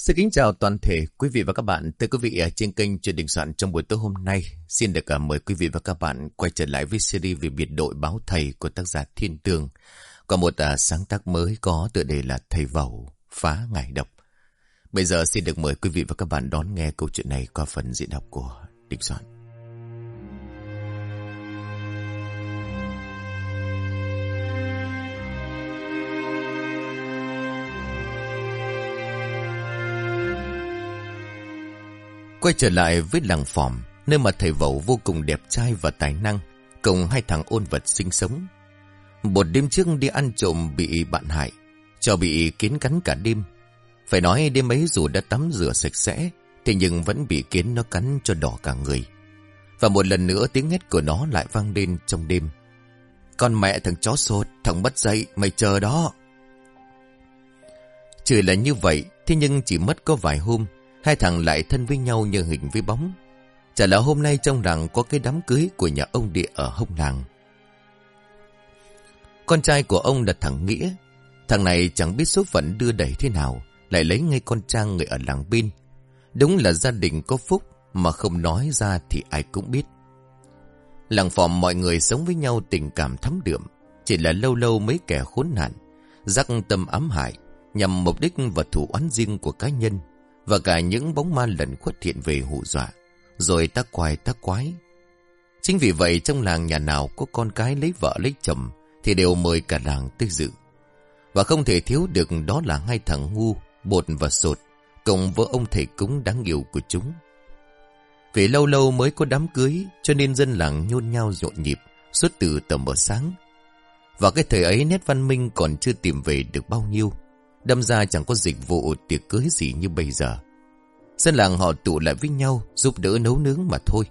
Xin kính chào toàn thể quý vị và các bạn. Thưa quý vị, à, trên kênh truyền đình soạn trong buổi tối hôm nay, xin được à, mời quý vị và các bạn quay trở lại với series về biệt đội báo thầy của tác giả Thiên Tường. Có một à, sáng tác mới có tựa đề là Thầy Vẩu Phá Ngải Độc. Bây giờ xin được mời quý vị và các bạn đón nghe câu chuyện này qua phần diễn đọc của Đình Soạn. Quay trở lại với làng phòm, nơi mà thầy vẩu vô cùng đẹp trai và tài năng, cùng hai thằng ôn vật sinh sống. Một đêm trước đi ăn trộm bị bạn hại, cho bị kiến cắn cả đêm. Phải nói đêm ấy dù đã tắm rửa sạch sẽ, thì nhưng vẫn bị kiến nó cắn cho đỏ cả người. Và một lần nữa tiếng hét của nó lại vang lên trong đêm. Con mẹ thằng chó sột thằng mất dậy, mày chờ đó. Trời là như vậy, thế nhưng chỉ mất có vài hôm, Hai thằng lại thân với nhau như hình với bóng. Chả là hôm nay trong làng có cái đám cưới của nhà ông địa ở hông làng. Con trai của ông là thằng Nghĩa. Thằng này chẳng biết số phận đưa đẩy thế nào, lại lấy ngay con trang người ở làng Pin, Đúng là gia đình có phúc, mà không nói ra thì ai cũng biết. Làng phòm mọi người sống với nhau tình cảm thắm đượm, chỉ là lâu lâu mấy kẻ khốn nạn, rắc tâm ám hại, nhằm mục đích và thủ oán riêng của cá nhân và cả những bóng ma lần khuất hiện về hù dọa, rồi tác quài tác quái. Chính vì vậy trong làng nhà nào có con cái lấy vợ lấy chồng thì đều mời cả làng tới dự. Và không thể thiếu được đó là hai thằng ngu, bột và sột, cùng với ông thầy cúng đáng yêu của chúng. Vì lâu lâu mới có đám cưới cho nên dân làng nhôn nhau rộn nhịp suốt từ tầm bờ sáng. Và cái thời ấy nét văn minh còn chưa tìm về được bao nhiêu. Đâm ra chẳng có dịch vụ tiệc cưới gì như bây giờ. Dân làng họ tụ lại với nhau giúp đỡ nấu nướng mà thôi.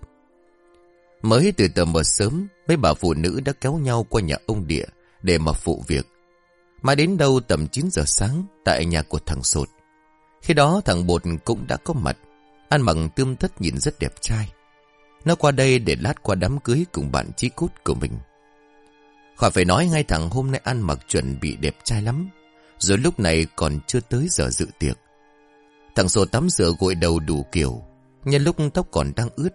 Mới từ tờ mờ sớm, mấy bà phụ nữ đã kéo nhau qua nhà ông địa để mà phụ việc. Mà đến đâu tầm 9 giờ sáng tại nhà của thằng Sột. Khi đó thằng Bột cũng đã có mặt, ăn mặc tươm tất nhìn rất đẹp trai. Nó qua đây để lát qua đám cưới cùng bạn chí cút của mình. Khỏi phải nói ngay thằng hôm nay ăn mặc chuẩn bị đẹp trai lắm. Rồi lúc này còn chưa tới giờ dự tiệc. Thằng sổ tắm rửa gội đầu đủ kiểu. Nhân lúc tóc còn đang ướt.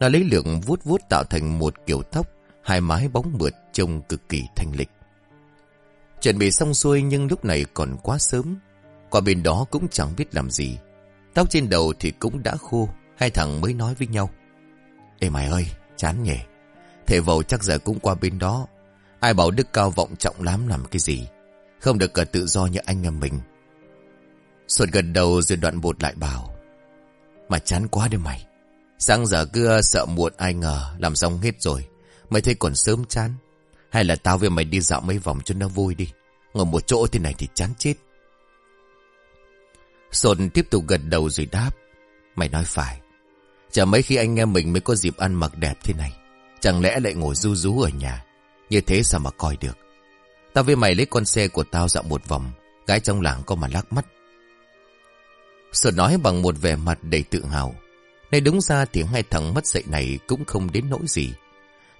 Nó lấy lượng vuốt vuốt tạo thành một kiểu tóc. Hai mái bóng mượt trông cực kỳ thanh lịch. Chuẩn bị xong xuôi nhưng lúc này còn quá sớm. Qua bên đó cũng chẳng biết làm gì. Tóc trên đầu thì cũng đã khô. Hai thằng mới nói với nhau. Ê mày ơi, chán nhỉ. Thể vầu chắc giờ cũng qua bên đó. Ai bảo đức cao vọng trọng lắm làm cái gì. Không được cả tự do như anh em mình. Xuân gần đầu rồi đoạn bột lại bảo. Mà chán quá đấy mày. Sáng giờ cứ ờ, sợ muộn ai ngờ, làm xong hết rồi. Mày thấy còn sớm chán. Hay là tao với mày đi dạo mấy vòng cho nó vui đi. Ngồi một chỗ thế này thì chán chết. Xuân tiếp tục gật đầu rồi đáp. Mày nói phải. Chả mấy khi anh em mình mới có dịp ăn mặc đẹp thế này. Chẳng lẽ lại ngồi ru rú ở nhà. Như thế sao mà coi được. Tao với mày lấy con xe của tao dạo một vòng. Gái trong làng có mà lắc mắt. Sợ nói bằng một vẻ mặt đầy tự hào. Này đúng ra thì hai thằng mất dậy này cũng không đến nỗi gì.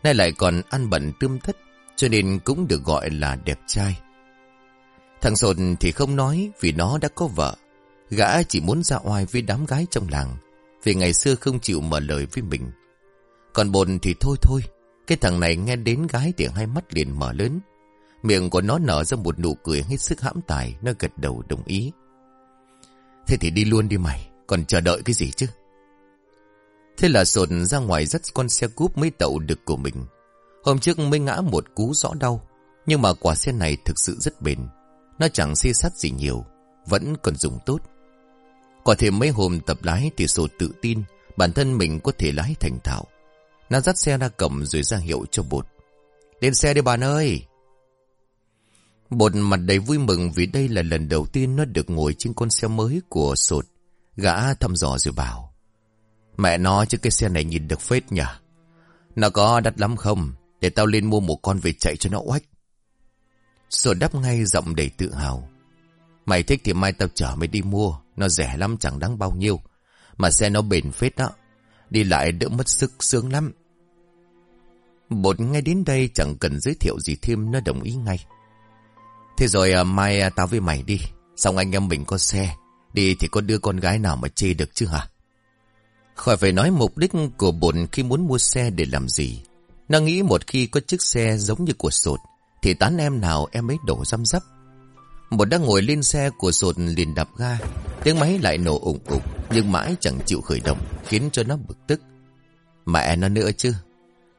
Nay lại còn ăn bận tươm thất, cho nên cũng được gọi là đẹp trai. Thằng sồn thì không nói vì nó đã có vợ. Gã chỉ muốn ra oai với đám gái trong làng, vì ngày xưa không chịu mở lời với mình. Còn bồn thì thôi thôi, cái thằng này nghe đến gái thì hai mắt liền mở lớn. Miệng của nó nở ra một nụ cười hết sức hãm tài, nó gật đầu đồng ý. Thế thì đi luôn đi mày Còn chờ đợi cái gì chứ? Thế là sột ra ngoài dắt con xe cúp mới tậu được của mình. Hôm trước mới ngã một cú rõ đau Nhưng mà quả xe này thực sự rất bền. Nó chẳng xê sắt gì nhiều Vẫn còn dùng tốt. Quả thêm mấy hôm tập lái thì sột tự tin Bản thân mình có thể lái thành thạo. Nó dắt xe ra cầm rồi ra hiệu cho bột. Lên xe đi bạn ơi! Bột mặt đầy vui mừng vì đây là lần đầu tiên nó được ngồi trên con xe mới của sột. Gã thăm dò rồi bảo. Mẹ nó chứ cái xe này nhìn được phết nhỉ. Nó có đắt lắm không? Để tao lên mua một con về chạy cho nó oách. Sột đáp ngay giọng đầy tự hào. Mày thích thì mai tao chở mày đi mua. Nó rẻ lắm, chẳng đáng bao nhiêu. Mà xe nó bền phết đó. Đi lại đỡ mất sức, sướng lắm. Bột ngay đến đây chẳng cần giới thiệu gì thêm, nó đồng ý ngay. Thế rồi à, mai à, tao với mày đi. Xong anh em mình có xe. Đi thì có đưa con gái nào mà chê được chứ hả? Khỏi phải nói mục đích của bồn khi muốn mua xe để làm gì. Nó nghĩ một khi có chiếc xe giống như của sột, thì tán em nào em ấy đổ răm rắp. Một đang ngồi lên xe của sột liền đạp ga, tiếng máy lại nổ ủng ủng nhưng mãi chẳng chịu khởi động, khiến cho nó bực tức. Mẹ nó nữa chứ,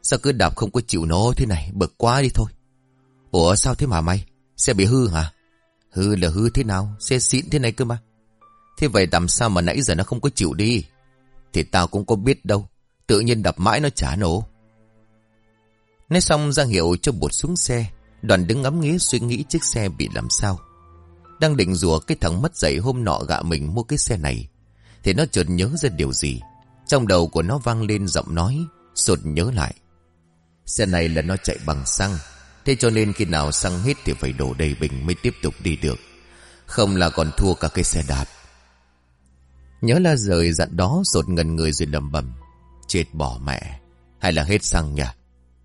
sao cứ đạp không có chịu nó thế này, bực quá đi thôi. Ủa sao thế mà mày, xe bị hư hả? Hư là hư thế nào, xe xịn thế này cơ mà. Thế vậy làm sao mà nãy giờ nó không có chịu đi? Thì tao cũng có biết đâu, tự nhiên đập mãi nó chả nổ. Nói xong giang hiệu cho bột xuống xe, đoàn đứng ngắm nghía suy nghĩ chiếc xe bị làm sao. Đang định rùa cái thằng mất dậy hôm nọ gạ mình mua cái xe này. Thì nó chợt nhớ ra điều gì. Trong đầu của nó vang lên giọng nói, sột nhớ lại. Xe này là nó chạy bằng xăng. Thế cho nên khi nào xăng hết thì phải đổ đầy bình mới tiếp tục đi được. Không là còn thua cả cái xe đạp. Nhớ là rời dặn đó sột ngần người rồi lầm bầm. Chết bỏ mẹ. Hay là hết xăng nhỉ?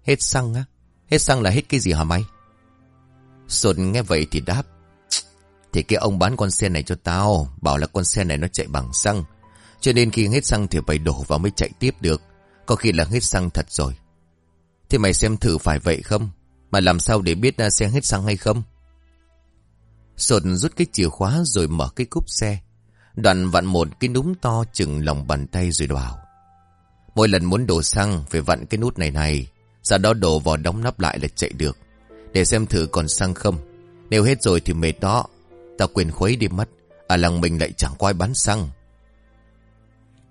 Hết xăng á? Hết xăng là hết cái gì hả mày? Sột nghe vậy thì đáp. Thì cái ông bán con xe này cho tao, Bảo là con xe này nó chạy bằng xăng, Cho nên khi hết xăng thì phải đổ vào mới chạy tiếp được, Có khi là hết xăng thật rồi Thì mày xem thử phải vậy không mà làm sao để biết xe hết xăng hay không? Sột rút cái chìa khóa rồi mở cái cúp xe. Đoạn vặn một cái núm to chừng lòng bàn tay rồi đào Mỗi lần muốn đổ xăng, Phải vặn cái nút này này. Sau đó đổ vào đóng nắp lại là chạy được. Để xem thử còn xăng không. Nếu hết rồi thì mệt đó. Tao quên khuấy đi mất. Ở làng mình lại chẳng quay bán xăng.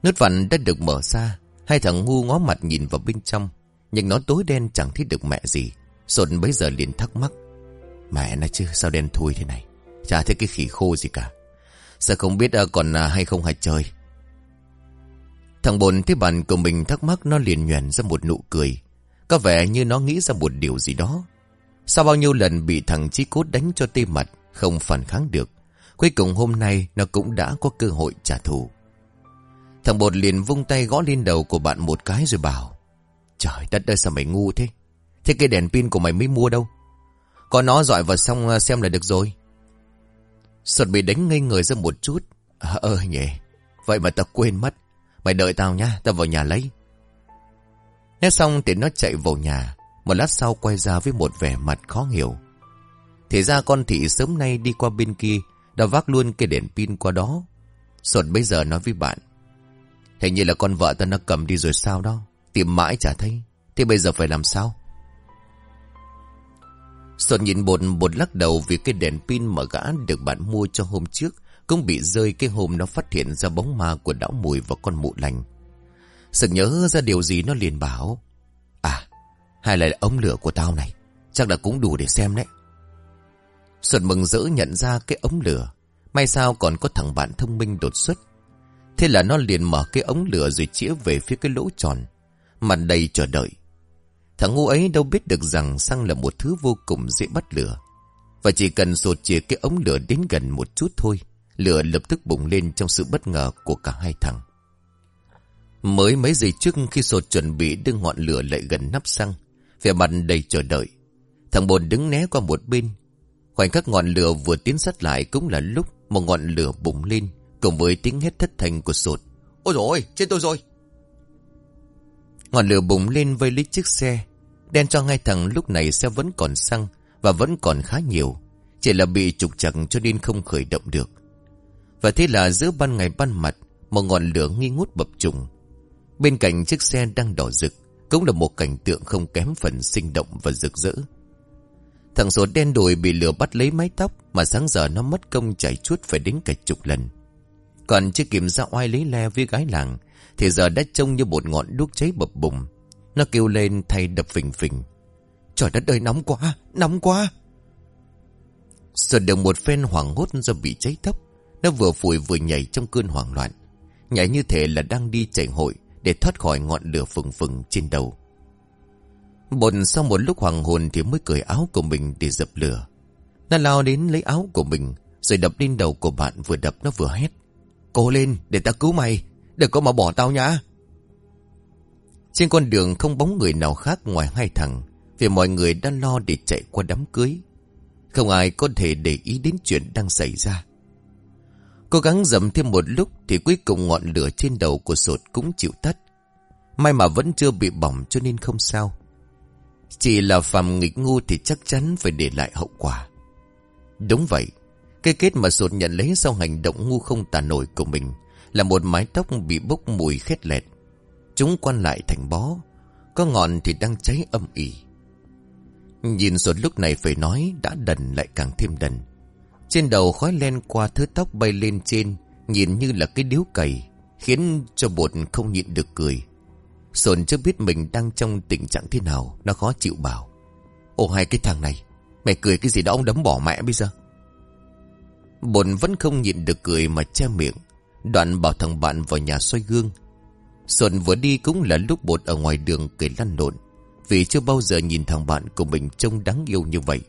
Nút vặn đã được mở ra. Hai thằng ngu ngó mặt nhìn vào bên trong. Nhưng nó tối đen chẳng thấy được mẹ gì. Sột bấy giờ liền thắc mắc Mẹ nó chứ, sao đen thui thế này Chả thấy cái khỉ khô gì cả Sợ không biết à, còn à, hay không hả trời Thằng bồn thấy bạn của mình thắc mắc, Nó liền nhoèn ra một nụ cười Có vẻ như nó nghĩ ra một điều gì đó Sau bao nhiêu lần bị thằng Chí Cốt đánh cho tê mặt, không phản kháng được. Cuối cùng hôm nay nó cũng đã có cơ hội trả thù. Thằng bột liền vung tay gõ lên đầu của bạn một cái rồi bảo. Trời đất ơi, sao mày ngu thế? Thế cái đèn pin của mày mới mua đâu? Có nó dọi vào xong ờ, xem là được rồi. Sột bị đánh ngây người ra một chút. À, ơ nhỉ, vậy mà tao quên mất. Mày đợi tao nhá, tao vào nhà lấy. Nói xong thì nó chạy vào nhà. Một lát sau quay ra với một vẻ mặt khó hiểu. Thì ra con thị sớm nay đi qua bên kia Đã vác luôn cái đèn pin qua đó Sột bây giờ nói với bạn Hình như là con vợ ta nó cầm đi rồi sao đó Tìm mãi chả thấy Thế bây giờ phải làm sao Sột nhìn bột bột lắc đầu Vì cái đèn pin mà gã được bạn mua cho hôm trước, Cũng bị rơi cái hôm nó phát hiện ra bóng ma của đảo mùi và con mụ lành Sực nhớ ra điều gì nó liền bảo À Hay là ống lửa của tao này, Chắc là cũng đủ để xem đấy Sột mừng rỡ nhận ra cái ống lửa. May sao còn có thằng bạn thông minh đột xuất. Thế là nó liền mở cái ống lửa rồi chĩa về phía cái lỗ tròn. Mặt đầy chờ đợi. Thằng ngu ấy đâu biết được rằng xăng là một thứ vô cùng dễ bắt lửa. Và chỉ cần sột chìa cái ống lửa đến gần một chút thôi. Lửa lập tức bùng lên trong sự bất ngờ của cả hai thằng. Mới mấy giây trước khi sột chuẩn bị đưa ngọn lửa lại gần nắp xăng. Vẻ mặt đầy chờ đợi. Thằng bồn đứng né qua một bên Khoảnh khắc ngọn lửa vừa tiến sát lại cũng là lúc một ngọn lửa bùng lên, cùng với tiếng hét thất thanh của sột. Ôi dồi chết tôi rồi! Ngọn lửa bùng lên vây lấy chiếc xe. Đen cho hai thằng lúc này xe vẫn còn xăng và vẫn còn khá nhiều. Chỉ là bị trục chặt cho nên không khởi động được. Và thế là giữa ban ngày ban mặt, một ngọn lửa nghi ngút bập trùng. Bên cạnh chiếc xe đang đỏ rực, cũng là một cảnh tượng không kém phần sinh động và rực rỡ. Thằng số đen đùi bị lửa bắt lấy mái tóc Mà sáng giờ nó mất công chảy chuốt phải đến cả chục lần Còn chưa kịp ra oai lấy le với gái làng, Thì giờ đã trông như một ngọn đuốc cháy bập bùng nó kêu lên thay đập phình phình Trời đất ơi nóng quá Nóng quá Sợ được một phen hoảng hốt do bị cháy tóc Nó vừa phủi vừa nhảy trong cơn hoảng loạn Nhảy như thể là đang đi chạy hội Để thoát khỏi ngọn lửa phừng phừng trên đầu Bồn sau một lúc hoàng hồn thì mới cởi áo của mình để dập lửa. Nó lao đến lấy áo của mình, rồi đập lên đầu của bạn vừa đập nó vừa hét. Cố lên, để ta cứu mày, đừng có mà bỏ tao nhá. Trên con đường không bóng người nào khác ngoài hai thằng, vì mọi người đang lo để chạy qua đám cưới. Không ai có thể để ý đến chuyện đang xảy ra. Cố gắng dầm thêm một lúc thì cuối cùng ngọn lửa trên đầu của sột cũng chịu tắt. May mà vẫn chưa bị bỏng cho nên không sao. Chỉ là phàm nghịch ngu thì chắc chắn phải để lại hậu quả. Đúng vậy, cái kết mà sột nhận lấy sau hành động ngu không tàn nổi của mình là một mái tóc bị bốc mùi khét lẹt. Chúng quan lại thành bó, có ngọn thì đang cháy âm ỉ. Nhìn sột lúc này phải nói đã đần lại càng thêm đần. Trên đầu khói len qua thứ tóc bay lên trên, nhìn như là cái điếu cày, khiến cho bột không nhịn được cười. Sồn chưa biết mình đang trong tình trạng thế nào, nó khó chịu bảo. Ồ hai cái thằng này, mày cười cái gì đó ông đấm bỏ mẹ bây giờ. Bồn vẫn không nhịn được cười mà che miệng, đoạn bảo thằng bạn vào nhà xoay gương. Sồn vừa đi cũng là lúc bột ở ngoài đường cười lăn lộn, vì chưa bao giờ nhìn thằng bạn của mình trông đáng yêu như vậy.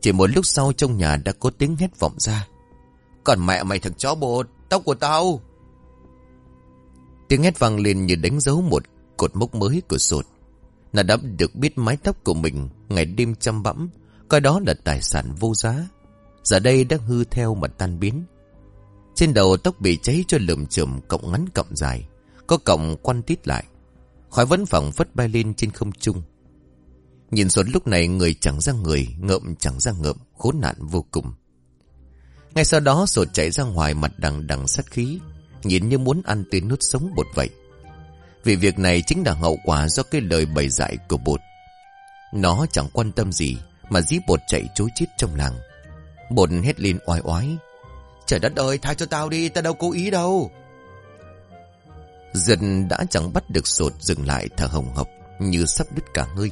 Chỉ một lúc sau trong nhà đã có tiếng hét vọng ra. Còn mẹ mày thằng chó bột, tóc của tao. Tiếng hét vang lên như đánh dấu một cột mốc mới của sột. Nó đã được biết mái tóc của mình ngày đêm chăm bẵm, coi đó là tài sản vô giá. Giờ đây đã hư theo mà tan biến. Trên đầu tóc bị cháy cho lượm chùm cộng ngắn cộng dài, có cổng quan tít lại. Khói vẫn phẳng phất bay lên trên không trung. Nhìn sột lúc này người chẳng ra người, ngợm chẳng ra ngợm, khốn nạn vô cùng. Ngay sau đó sột chạy ra ngoài mặt đằng đằng sát khí, nhìn như muốn ăn tươi nuốt sống bột vậy. Vì việc này chính là hậu quả do cái lời bày dạy của bột. Nó chẳng quan tâm gì mà dí bột chạy chối chết trong làng. Bột hét lên oai oái. Trời đất ơi, tha cho tao đi, tao đâu cố ý đâu. Dần đã chẳng bắt được sột dừng lại thở hồng hộc như sắp đứt cả hơi.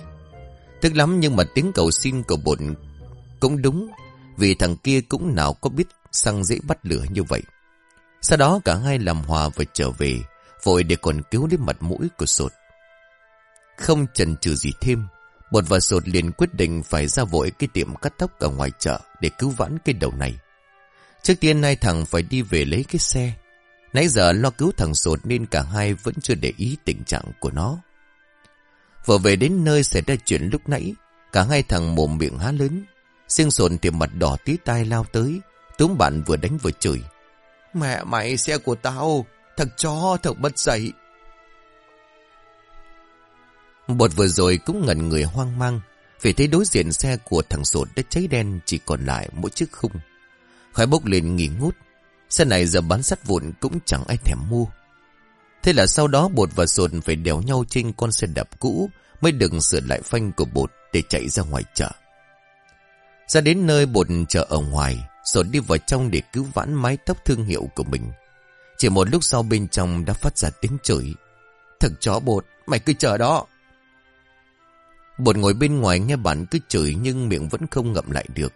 Tức lắm nhưng mà tiếng cầu xin của bột cũng đúng vì thằng kia cũng nào có biết xăng dễ bắt lửa như vậy. Sau đó cả hai làm hòa và trở về, vội để còn cứu đến mặt mũi của sột. Không chần chừ gì thêm, bột và sột liền quyết định phải ra vội cái tiệm cắt tóc ở ngoài chợ để cứu vãn cái đầu này. Trước tiên nay thằng phải đi về lấy cái xe. Nãy giờ lo cứu thằng sột nên cả hai vẫn chưa để ý tình trạng của nó. Vừa về đến nơi xảy ra chuyện lúc nãy, cả hai thằng mồm miệng há lớn. Riêng sồn thì mặt đỏ tí tai lao tới, túm bạn vừa đánh vừa chửi. Mẹ mày xe của tao, thằng chó thật bất dậy. Bột vừa rồi cũng ngẩn người hoang mang, vì thấy đối diện xe của thằng sột đã cháy đen chỉ còn lại mỗi chiếc khung. Khói bốc lên nghỉ ngút, xe này giờ bán sắt vụn cũng chẳng ai thèm mua. Thế là sau đó bột và sột phải đèo nhau trên con xe đạp cũ mới đừng sửa lại phanh của bột để chạy ra ngoài chợ. Ra đến nơi bột chợ ở ngoài, sột đi vào trong để cứu vãn mái tóc thương hiệu của mình. Chỉ một lúc sau bên trong đã phát ra tiếng chửi. Thật chó bột, mày cứ chờ đó. Bột ngồi bên ngoài nghe bạn cứ chửi nhưng miệng vẫn không ngậm lại được.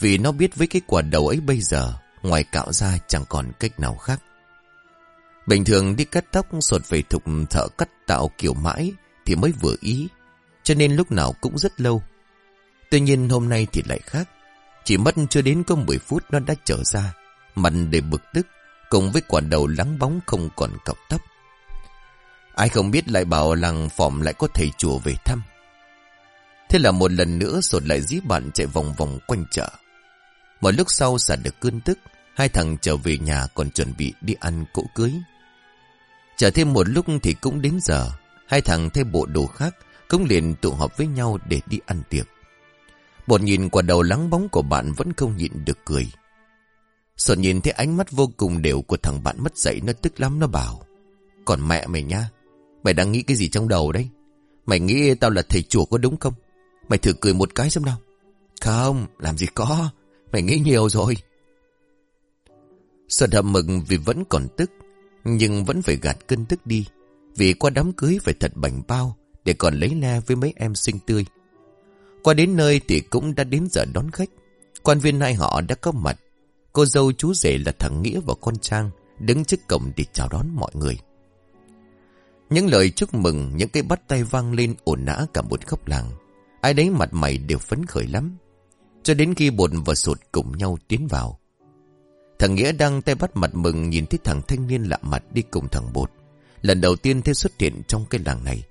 Vì nó biết với cái quả đầu ấy bây giờ, ngoài cạo ra chẳng còn cách nào khác. Bình thường đi cắt tóc sột về thục thợ cắt tạo kiểu mãi thì mới vừa ý. Cho nên lúc nào cũng rất lâu. Tuy nhiên hôm nay thì lại khác. Chỉ mất chưa đến có 10 phút nó đã trở ra. Mặt để bực tức. Cùng với quả đầu lắng bóng không còn cọc tóc. Ai không biết lại bảo làng phòng lại có thầy chùa về thăm. Thế là một lần nữa sột lại dí bạn chạy vòng vòng quanh chợ. Một lúc sau xả được cơn tức, hai thằng trở về nhà còn chuẩn bị đi ăn cỗ cưới. Chờ thêm một lúc thì cũng đến giờ, hai thằng thay bộ đồ khác cũng liền tụ họp với nhau để đi ăn tiệc. Bột nhìn qua đầu lắng bóng của bạn vẫn không nhịn được cười. Sợ nhìn thấy ánh mắt vô cùng đều của thằng bạn mất dậy nó tức lắm nó bảo. Còn mẹ mày nha, mày đang nghĩ cái gì trong đầu đấy? Mày nghĩ tao là thầy chùa có đúng không? Mày thử cười một cái xem nào. Không, làm gì có, mày nghĩ nhiều rồi. Sợ hậm mực vì vẫn còn tức, nhưng vẫn phải gạt cơn tức đi. Vì qua đám cưới phải thật bảnh bao để còn lấy le với mấy em xinh tươi. Qua đến nơi thì cũng đã đến giờ đón khách. Quan viên hai họ đã có mặt. Cô dâu chú rể là thằng Nghĩa và con Trang đứng trước cổng để chào đón mọi người. Những lời chúc mừng, những cái bắt tay vang lên ổn nã cả một khóc làng. Ai đấy mặt mày đều phấn khởi lắm. Cho đến khi bột và sụt cùng nhau tiến vào. Thằng Nghĩa đang tay bắt mặt mừng nhìn thấy thằng thanh niên lạ mặt đi cùng thằng bột. Lần đầu tiên thế xuất hiện trong cái làng này.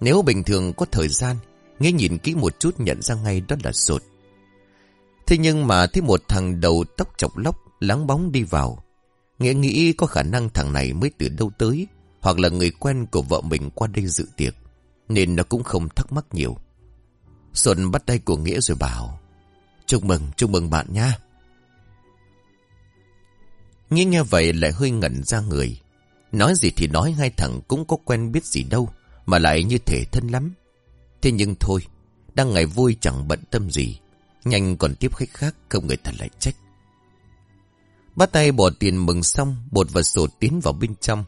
Nếu bình thường có thời gian, Nghĩa nhìn kỹ một chút nhận ra ngay đó là sột. Thế nhưng mà thấy một thằng đầu tóc chọc lóc láng bóng đi vào. Nghĩa nghĩ có khả năng thằng này mới từ đâu tới, hoặc là người quen của vợ mình qua đây dự tiệc, nên nó cũng không thắc mắc nhiều. Xuân bắt tay của Nghĩa rồi bảo, chúc mừng, chúc mừng bạn nha nghe nghe vậy lại hơi ngẩn ra người. Nói gì thì nói hai thằng cũng có quen biết gì đâu, mà lại như thể thân lắm. Thế nhưng thôi, đang ngày vui chẳng bận tâm gì. Nhanh còn tiếp khách khác không người ta lại trách. Bắt tay bỏ tiền mừng xong, bột và sổ tiến vào bên trong.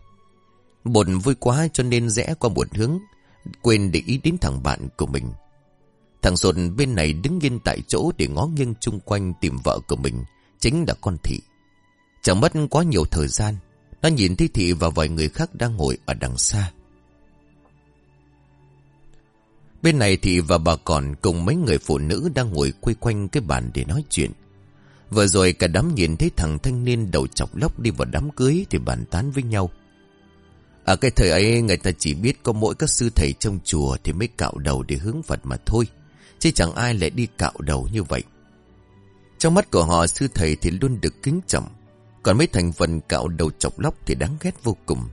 Bột vui quá cho nên rẽ qua một hướng, quên để ý đến thằng bạn của mình. Thằng sột bên này đứng yên tại chỗ để ngó nghiêng chung quanh tìm vợ của mình, chính là con thị. Chẳng mất quá nhiều thời gian, nó nhìn thấy thị và vài người khác đang ngồi ở đằng xa. Bên này thị và bà còn cùng mấy người phụ nữ đang ngồi quây quanh cái bàn để nói chuyện. Vừa rồi cả đám nhìn thấy thằng thanh niên đầu chọc lóc đi vào đám cưới thì bàn tán với nhau. Ở cái thời ấy người ta chỉ biết có mỗi các sư thầy trong chùa thì mới cạo đầu để hướng Phật mà thôi. Chứ chẳng ai lại đi cạo đầu như vậy. Trong mắt của họ sư thầy thì luôn được kính trọng. Còn mấy thành phần cạo đầu chọc lóc thì đáng ghét vô cùng.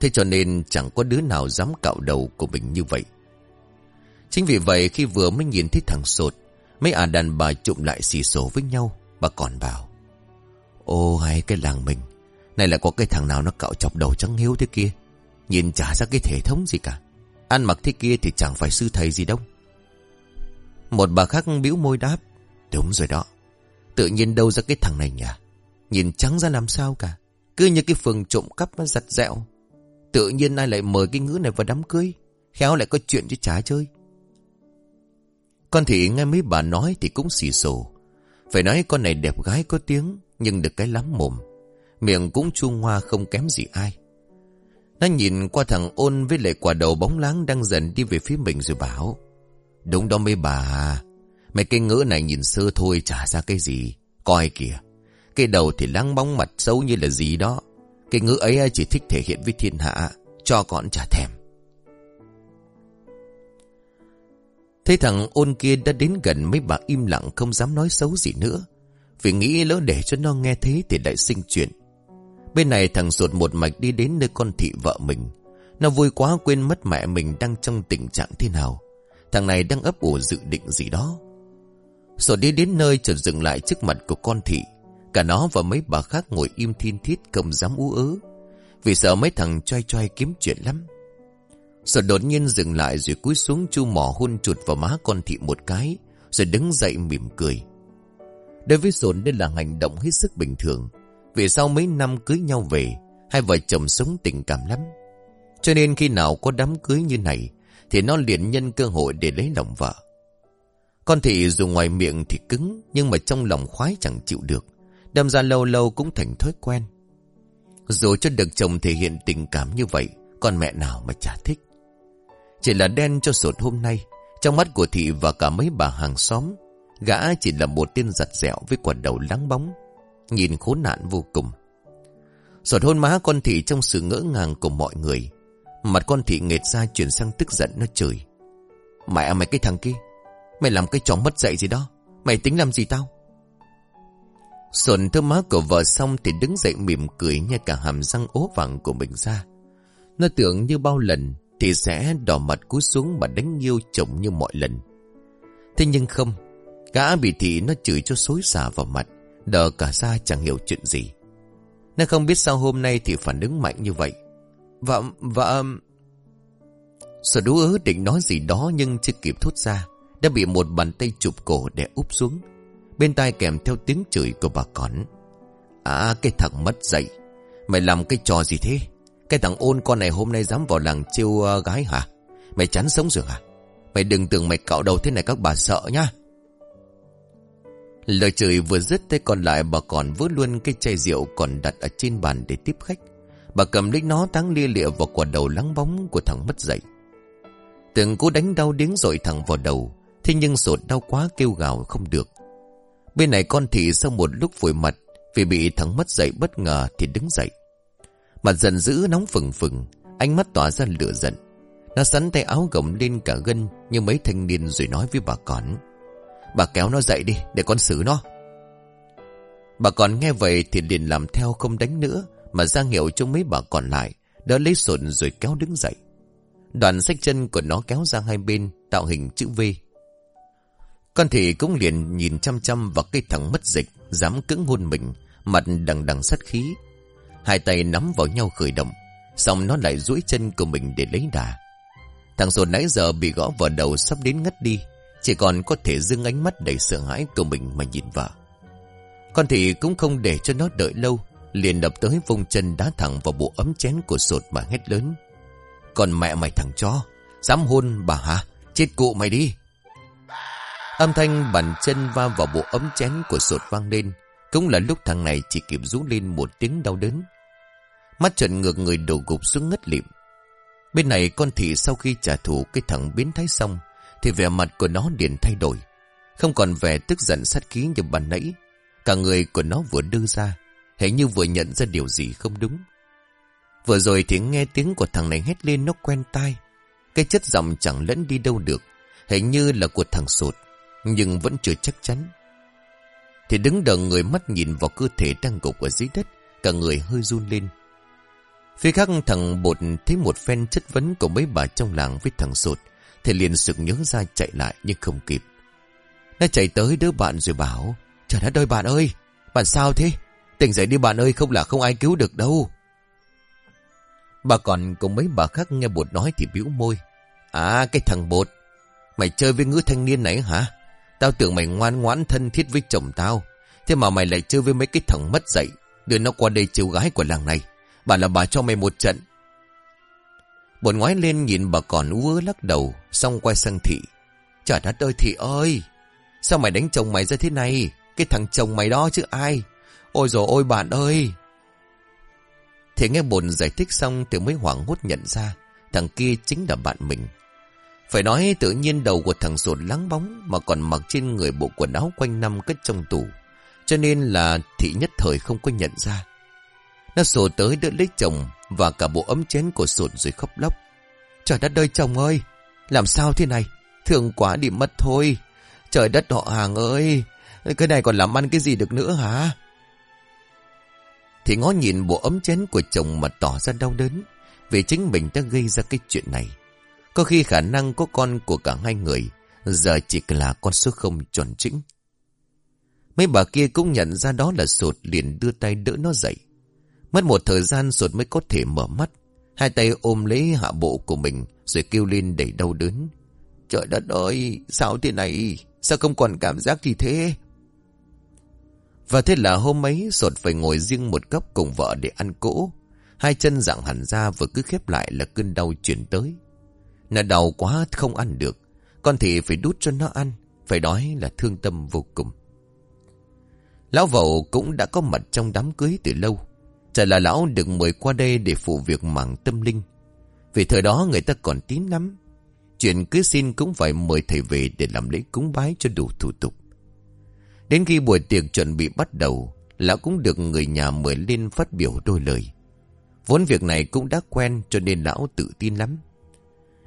Thế cho nên chẳng có đứa nào dám cạo đầu của mình như vậy. Chính vì vậy khi vừa mới nhìn thấy thằng sột, mấy ả đàn bà trụm lại xì xổ với nhau, bà còn bảo. Ô hay cái làng mình, này là có cái thằng nào nó cạo chọc đầu trắng hiếu thế kia. Nhìn chả ra cái thể thống gì cả. Ăn mặc thế kia thì chẳng phải sư thầy gì đâu. Một bà khác bĩu môi đáp. Đúng rồi đó. Tự nhiên đâu ra cái thằng này nhỉ? Nhìn trắng ra làm sao cả. Cứ như cái phường trộm cắp nó giặt dẹo. Tự nhiên ai lại mời cái ngữ này vào đám cưới. Khéo lại có chuyện chứ chả chơi. Con thị nghe mấy bà nói thì cũng xì xồ. Phải nói con này đẹp gái có tiếng, nhưng được cái lắm mồm. Miệng cũng chuông hoa không kém gì ai. Nó nhìn qua thằng ôn với lệ quả đầu bóng láng đang dần đi về phía mình rồi bảo. Đúng đó mấy bà. À. Mấy cái ngữ này nhìn sơ thôi chả ra cái gì. Coi kìa. Cái đầu thì láng bóng mặt xấu như là gì đó. Cái ngữ ấy chỉ thích thể hiện với thiên hạ. Cho con chả thèm. Thấy thằng ôn kia đã đến gần mấy bà im lặng không dám nói xấu gì nữa. Vì nghĩ lỡ để cho nó nghe thế thì lại sinh chuyện. Bên này thằng ruột một mạch đi đến nơi con thị vợ mình. Nó vui quá quên mất mẹ mình đang trong tình trạng thế nào. Thằng này đang ấp ủ dự định gì đó. Rồi đi đến nơi chợt dừng lại trước mặt của con thị. Cả nó và mấy bà khác ngồi im thiên thiết không dám ú ớ. Vì sợ mấy thằng choi choi kiếm chuyện lắm. Rồi đột nhiên dừng lại rồi cúi xuống chu mỏ hôn chuột vào má con thị một cái. Rồi đứng dậy mỉm cười. Đối với Sồn đây là hành động hết sức bình thường. Vì sau mấy năm cưới nhau về, hai vợ chồng sống tình cảm lắm. Cho nên khi nào có đám cưới như này, thì nó liền nhân cơ hội để lấy lòng vợ. Con thị dù ngoài miệng thì cứng, nhưng mà trong lòng khoái chẳng chịu được. Đâm ra lâu lâu cũng thành thói quen. Dù cho được chồng thể hiện tình cảm như vậy, con mẹ nào mà chả thích. Chỉ là đen cho sột hôm nay, trong mắt của thị và cả mấy bà hàng xóm, gã chỉ là một tên giặt dẻo với quả đầu lắng bóng, nhìn khốn nạn vô cùng. Sột hôn má con thị trong sự ngỡ ngàng của mọi người, mặt con thị nghệt ra chuyển sang tức giận nó chửi. Mẹ mày cái thằng kia, mày làm cái trò mất dạy gì đó, mày tính làm gì tao? Sồn thơ má của vợ xong thì đứng dậy mỉm cười nhai cả hàm răng ố vàng của mình ra. Nó tưởng như bao lần thì sẽ đỏ mặt cú xuống mà đánh yêu chồng như mọi lần. Thế nhưng không, gã bị thị nó chửi cho xối xả vào mặt, đờ cả ra chẳng hiểu chuyện gì. Nó không biết sao hôm nay thì phản ứng mạnh như vậy. Và và Sở đú ớ định nói gì đó nhưng chưa kịp thốt ra, đã bị một bàn tay chụp cổ để úp xuống. Bên tai kèm theo tiếng chửi của bà con. À cái thằng mất dậy, mày làm cái trò gì thế? Cái thằng ôn con này hôm nay dám vào làng chiêu uh, gái hả? Mày chán sống rồi hả? Mày đừng tưởng mày cạo đầu thế này các bà sợ nhá. Lời chửi vừa dứt tay còn lại bà còn vớt luôn cái chai rượu còn đặt ở trên bàn để tiếp khách. Bà cầm lấy nó táng lia lịa vào quả đầu lắng bóng của thằng mất dậy. Từng cố đánh đau điếng rồi thẳng vào đầu. Thế nhưng sột đau quá kêu gào không được. Bên này con thị sau một lúc vội mặt vì bị thắng mất dậy bất ngờ thì đứng dậy. Mặt giận dữ nóng phừng phừng, ánh mắt tỏa ra lửa giận. Nó sắn tay áo gồng lên cả gân như mấy thanh niên rồi nói với bà con. Bà kéo nó dậy đi để con xử nó. Bà còn nghe vậy thì liền làm theo không đánh nữa Mà ra hiệu cho mấy bà còn lại Đỡ lấy sồn rồi kéo đứng dậy Đoàn sách chân của nó kéo ra hai bên Tạo hình chữ V con thị cũng liền nhìn chăm chăm vào cây thằng mất dịch, Dám cứng hôn mình, Mặt đằng đằng sát khí. Hai tay nắm vào nhau khởi động, Xong nó lại duỗi chân của mình để lấy đà. Thằng sột nãy giờ bị gõ vào đầu sắp đến ngất đi, Chỉ còn có thể dưng ánh mắt đầy sợ hãi của mình mà nhìn vợ. Con thị cũng không để cho nó đợi lâu, Liền đập tới vùng chân đá thẳng vào bộ ấm chén của sột mà hét lớn. Còn mẹ mày thằng chó, Dám hôn bà hả? Chết cụ mày đi! Âm thanh bàn chân va vào bộ ấm chén của sột vang lên. Cũng là lúc thằng này chỉ kịp rú lên một tiếng đau đớn. Mắt trận ngược người đổ gục xuống ngất lịm. Bên này con thị sau khi trả thù cái thằng biến thái xong, Thì vẻ mặt của nó liền thay đổi. Không còn vẻ tức giận sát khí như bàn nãy. Cả người của nó vừa đưa ra Hình như vừa nhận ra điều gì không đúng. Vừa rồi thì nghe tiếng của thằng này hét lên nó quen tai. Cái chất giọng chẳng lẫn đi đâu được Hình như là của thằng sột nhưng vẫn chưa chắc chắn. Thì đứng đờ người mắt nhìn vào cơ thể đang gục ở dưới đất, Cả người hơi run lên. Phía khác thằng bột thấy một phen chất vấn của mấy bà trong làng với thằng sột, Thì liền sực nhớ ra chạy lại nhưng không kịp. Nó chạy tới đứa bạn rồi bảo, Trời đất ơi bạn ơi, Bạn sao thế? Tỉnh dậy đi bạn ơi, không là không ai cứu được đâu. Bà còn cùng mấy bà khác nghe bột nói thì biểu môi À cái thằng bột, Mày chơi với ngữ thanh niên này hả? Tao tưởng mày ngoan ngoãn thân thiết với chồng tao. Thế mà mày lại chơi với mấy cái thằng mất dậy Đưa nó qua đây chiều gái của làng này. Bà là bà cho mày một trận. Bồn ngoái lên nhìn bà còn ú lắc đầu, Xong quay sang thị. Trời đất ơi thị ơi, Sao mày đánh chồng mày ra thế này? Cái thằng chồng mày đó chứ ai? Ôi dồi ôi bạn ơi. Thì nghe bồn giải thích xong Thì mới hoảng hốt nhận ra, Thằng kia chính là bạn mình. Phải nói tự nhiên đầu của thằng sột lắng bóng Mà còn mặc trên người bộ quần áo quanh năm cất trong tủ. Cho nên là thị nhất thời không có nhận ra. Nó sổ tới đỡ lấy chồng Và cả bộ ấm chén của sột rồi khóc lóc. Trời đất ơi, chồng ơi! Làm sao thế này? Thường quá đi mất thôi. Trời đất họ hàng ơi! Cái này còn làm ăn cái gì được nữa hả? Thì ngó nhìn bộ ấm chén của chồng mà tỏ ra đau đớn. Vì chính mình đã gây ra cái chuyện này. Có khi khả năng có con của cả hai người Giờ chỉ là con số không chuẩn chỉnh Mấy bà kia cũng nhận ra đó là sột liền đưa tay đỡ nó dậy Mất một thời gian sột mới có thể mở mắt. Hai tay ôm lấy hạ bộ của mình rồi kêu lên đầy đau đớn. Trời đất ơi, sao thế này? Sao không còn cảm giác gì thế? Và thế là hôm ấy sột phải ngồi riêng một góc cùng vợ để ăn cỗ. Hai chân dạng hẳn ra vừa cứ khép lại là cơn đau chuyển tới. Nó đau quá không ăn được. Con thì phải đút cho nó ăn. Phải đói là thương tâm vô cùng. Lão vậu cũng đã có mặt trong đám cưới từ lâu. Chả là lão được mời qua đây để phụ việc mảng tâm linh. Vì thời đó người ta còn tín lắm. Chuyện cứ xin cũng phải mời thầy về để làm lễ cúng bái cho đủ thủ tục. Đến khi buổi tiệc chuẩn bị bắt đầu, lão cũng được người nhà mời lên phát biểu đôi lời. Vốn việc này cũng đã quen cho nên lão tự tin lắm.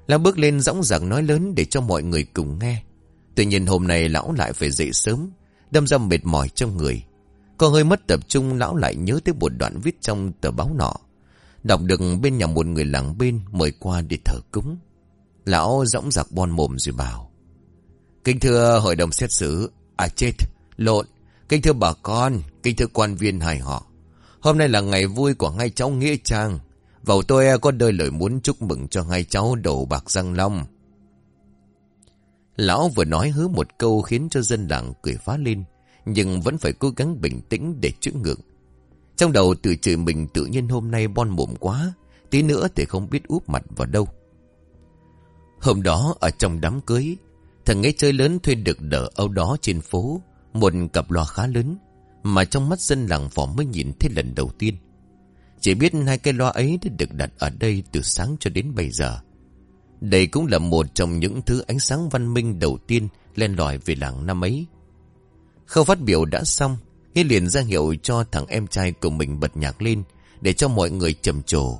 Lão bước lên dõng dạc nói lớn để cho mọi người cùng nghe. Tuy nhiên hôm nay lão lại phải dậy sớm, đâm ra mệt mỏi trong người. Có hơi mất tập trung lão lại nhớ tới một đoạn viết trong tờ báo nọ. Đọc được bên nhà một người làng bên mời qua để thờ cúng. Lão dõng dạc bon mồm rồi bảo. Kính thưa hội đồng xét xử. À chết, lộn. Kính thưa bà con, kính thưa quan viên hài họ. Hôm nay là ngày vui của hai cháu Nghĩa Trang vào tôi à, có đôi lời muốn chúc mừng cho hai cháu đầu bạc răng long. Lão vừa nói hứa một câu khiến cho dân làng cười phá lên nhưng vẫn phải cố gắng bình tĩnh để chữ ngược. Trong đầu tự chửi mình tự nhiên hôm nay bon mồm quá, tí nữa thì không biết úp mặt vào đâu. Hôm đó ở trong đám cưới, thằng ấy chơi lớn thuê được đỡ âu đó trên phố, một cặp loa khá lớn, mà trong mắt dân làng phỏ mới nhìn thấy lần đầu tiên. Chỉ biết hai cái loa ấy đã được đặt ở đây từ sáng cho đến bây giờ. Đây cũng là một trong những thứ ánh sáng văn minh đầu tiên lên lòi về làng năm ấy. Khâu phát biểu đã xong, Nghĩa liền ra hiệu cho thằng em trai của mình bật nhạc lên để cho mọi người trầm trồ.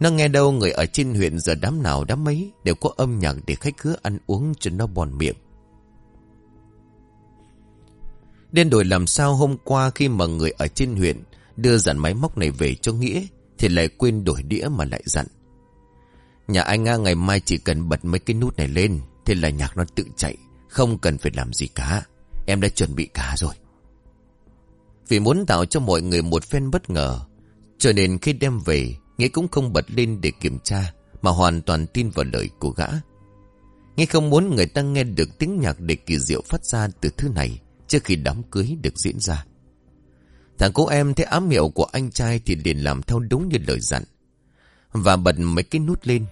Nó nghe đâu người ở trên huyện giờ đám nào đám mấy đều có âm nhạc để khách khứa ăn uống cho nó bòn miệng. Đen đổi làm sao hôm qua khi mà người ở trên huyện đưa dàn máy móc này về cho Nghĩa thì lại quên đổi đĩa mà lại dặn. Nhà anh à, ngày mai chỉ cần bật mấy cái nút này lên thì là nhạc nó tự chạy, không cần phải làm gì cả. Em đã chuẩn bị cả rồi. Vì muốn tạo cho mọi người một phen bất ngờ, cho nên khi đem về, Nghĩa cũng không bật lên để kiểm tra, mà hoàn toàn tin vào lời của gã. Nghĩa không muốn người ta nghe được tiếng nhạc để kỳ diệu phát ra từ thứ này trước khi đám cưới được diễn ra. Thằng cô em thấy ám hiệu của anh trai thì liền làm theo đúng như lời dặn. Và bật mấy cái nút lên.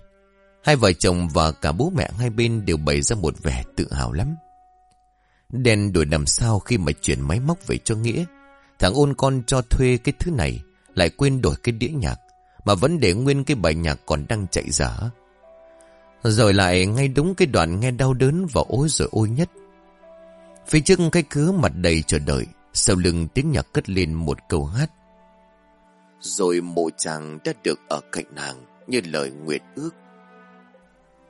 Hai vợ chồng và cả bố mẹ hai bên đều bày ra một vẻ tự hào lắm. Đen đổi làm sao khi mà chuyển máy móc về cho Nghĩa. Thằng ôn con cho thuê cái thứ này, lại quên đổi cái đĩa nhạc. Mà vẫn để nguyên cái bài nhạc còn đang chạy giả. Rồi lại ngay đúng cái đoạn nghe đau đớn và ối rồi ôi nhất. Phía trước cái cứ mặt đầy chờ đợi. Sau lưng tiếng nhạc cất lên một câu hát. Rồi mộ chàng đã được ở cạnh nàng như lời nguyện ước.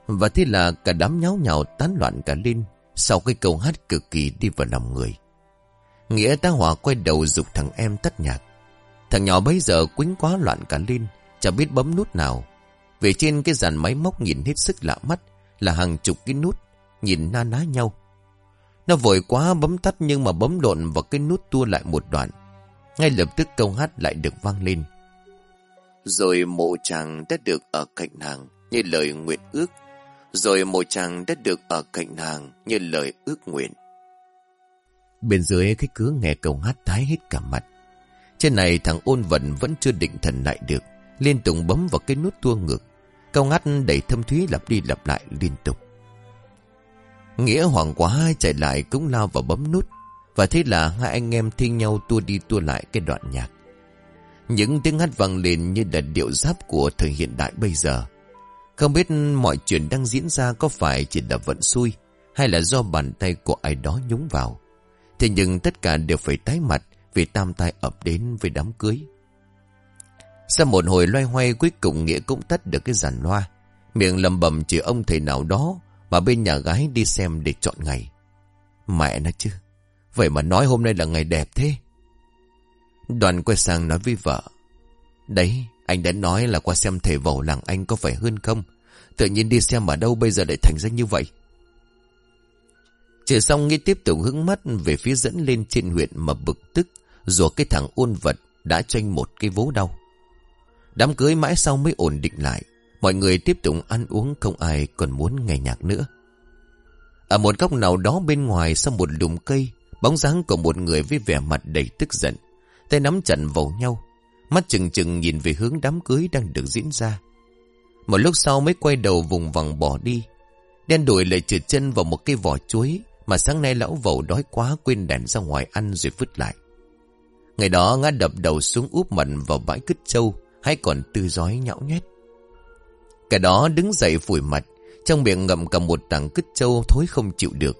Và thế là cả đám nháo nhào tán loạn cả lên sau cái câu hát cực kỳ đi vào lòng người. Nghĩa tá hỏa quay đầu dục thằng em tắt nhạc. Thằng nhỏ bây giờ quýnh quá loạn cả lên, chả biết bấm nút nào. Về trên cái dàn máy móc nhìn hết sức lạ mắt là hàng chục cái nút, nhìn na ná nhau. Nó vội quá bấm tắt nhưng mà bấm lộn vào cái nút tua lại một đoạn. Ngay lập tức câu hát lại được vang lên. Rồi mộ chàng đã được ở cạnh nàng như lời nguyện ước. Rồi mộ chàng đã được ở cạnh nàng như lời ước nguyện. Bên dưới cái cứ nghe câu hát tái hết cả mặt. Trên này thằng ôn vận vẫn chưa định thần lại được. Liên tục bấm vào cái nút tua ngược. Câu hát đầy thâm thúy lặp đi lặp lại liên tục. Nghĩa hoảng quá chạy lại cũng lao vào bấm nút. Và thế là hai anh em thi nhau tua đi tua lại cái đoạn nhạc. Những tiếng hát vang lên như là điệu giáp của thời hiện đại bây giờ. Không biết mọi chuyện đang diễn ra có phải chỉ là vận xui, hay là do bàn tay của ai đó nhúng vào. Thế nhưng tất cả đều phải tái mặt vì tam tai ập đến với đám cưới. Sau một hồi loay hoay, cuối cùng Nghĩa cũng tắt được cái giàn loa. Miệng lầm bầm chỉ ông thầy nào đó mà bên nhà gái đi xem để chọn ngày. Mẹ nó chứ. Vậy mà nói hôm nay là ngày đẹp thế. Đoàn quay sang nói với vợ. Đấy, anh đã nói là qua xem thể vầu làng anh có phải hơn không? Tự nhiên đi xem ở đâu bây giờ lại thành ra như vậy. Chỉ xong nghĩ tiếp tục hướng mắt về phía dẫn lên trên huyện mà bực tức. Rồi cái thằng ôn vật đã cho anh một cái vố đau. Đám cưới mãi sau mới ổn định lại. Mọi người tiếp tục ăn uống không ai còn muốn nghe nhạc nữa. Ở một góc nào đó bên ngoài sau một lùm cây, bóng dáng của một người với vẻ mặt đầy tức giận. Tay nắm chặt vào nhau, mắt chừng chừng nhìn về hướng đám cưới đang được diễn ra. Một lúc sau mới quay đầu vùng vằng bỏ đi. Đen đuổi lại trượt chân vào một cây vỏ chuối mà sáng nay lão vầu đói quá quên đèn ra ngoài ăn rồi vứt lại. Ngày đó ngã đập đầu xuống úp mặt vào bãi cứt trâu hay còn tư giói nhão nhét. Kẻ đó đứng dậy phủi mặt, trong miệng ngậm cả một tảng cứt trâu thối không chịu được.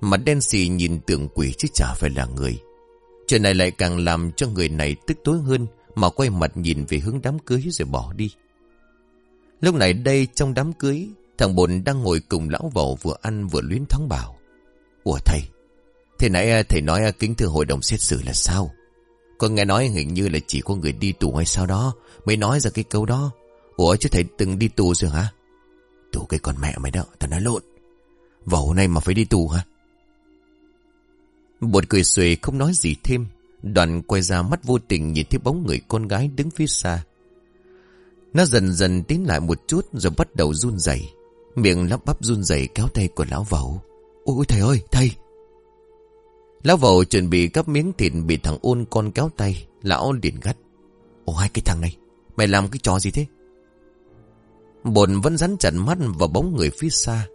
Mặt đen xì nhìn tưởng quỷ chứ chả phải là người. Chuyện này lại càng làm cho người này tức tối hơn mà quay mặt nhìn về hướng đám cưới rồi bỏ đi. Lúc này đây trong đám cưới, thằng bồn đang ngồi cùng lão vẩu vừa ăn vừa luyến thắng bảo. Ủa thầy, thế nãy thầy nói kính thưa hội đồng xét xử là sao? Con nghe nói hình như là chỉ có người đi tù hay sao đó mới nói ra cái câu đó. Ủa chứ thầy từng đi tù rồi hả? Tù cái con mẹ mày đó, tao nói lộn. vào hôm nay mà phải đi tù hả? Bột cười xuề không nói gì thêm. Đoàn quay ra mắt vô tình nhìn thấy bóng người con gái đứng phía xa. Nó dần dần tiến lại một chút rồi bắt đầu run rẩy Miệng lắp bắp run rẩy kéo tay của lão vẩu. Ôi thầy ơi, thầy! Lão vẩu chuẩn bị cắp miếng thịt bị thằng ôn con kéo tay. Lão liền gắt. Ồ hai cái thằng này, mày làm cái trò gì thế? Bồn vẫn rắn chặt mắt vào bóng người phía xa.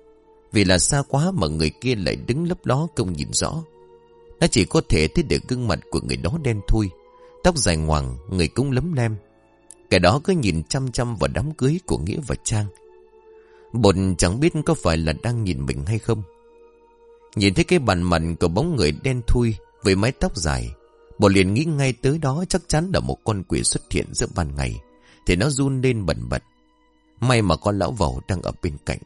Vì là xa quá mà người kia lại đứng lấp ló không nhìn rõ. Nó chỉ có thể thấy được gương mặt của người đó đen thui. Tóc dài ngoằng, người cũng lấm lem. kẻ đó cứ nhìn chăm chăm vào đám cưới của Nghĩa và Trang. Bồn chẳng biết có phải là đang nhìn mình hay không. Nhìn thấy cái bàn mặt của bóng người đen thui với mái tóc dài. Bồn liền nghĩ ngay tới đó chắc chắn là một con quỷ xuất hiện giữa ban ngày. Thì nó run lên bẩn bật. May mà con lão vẩu đang ở bên cạnh.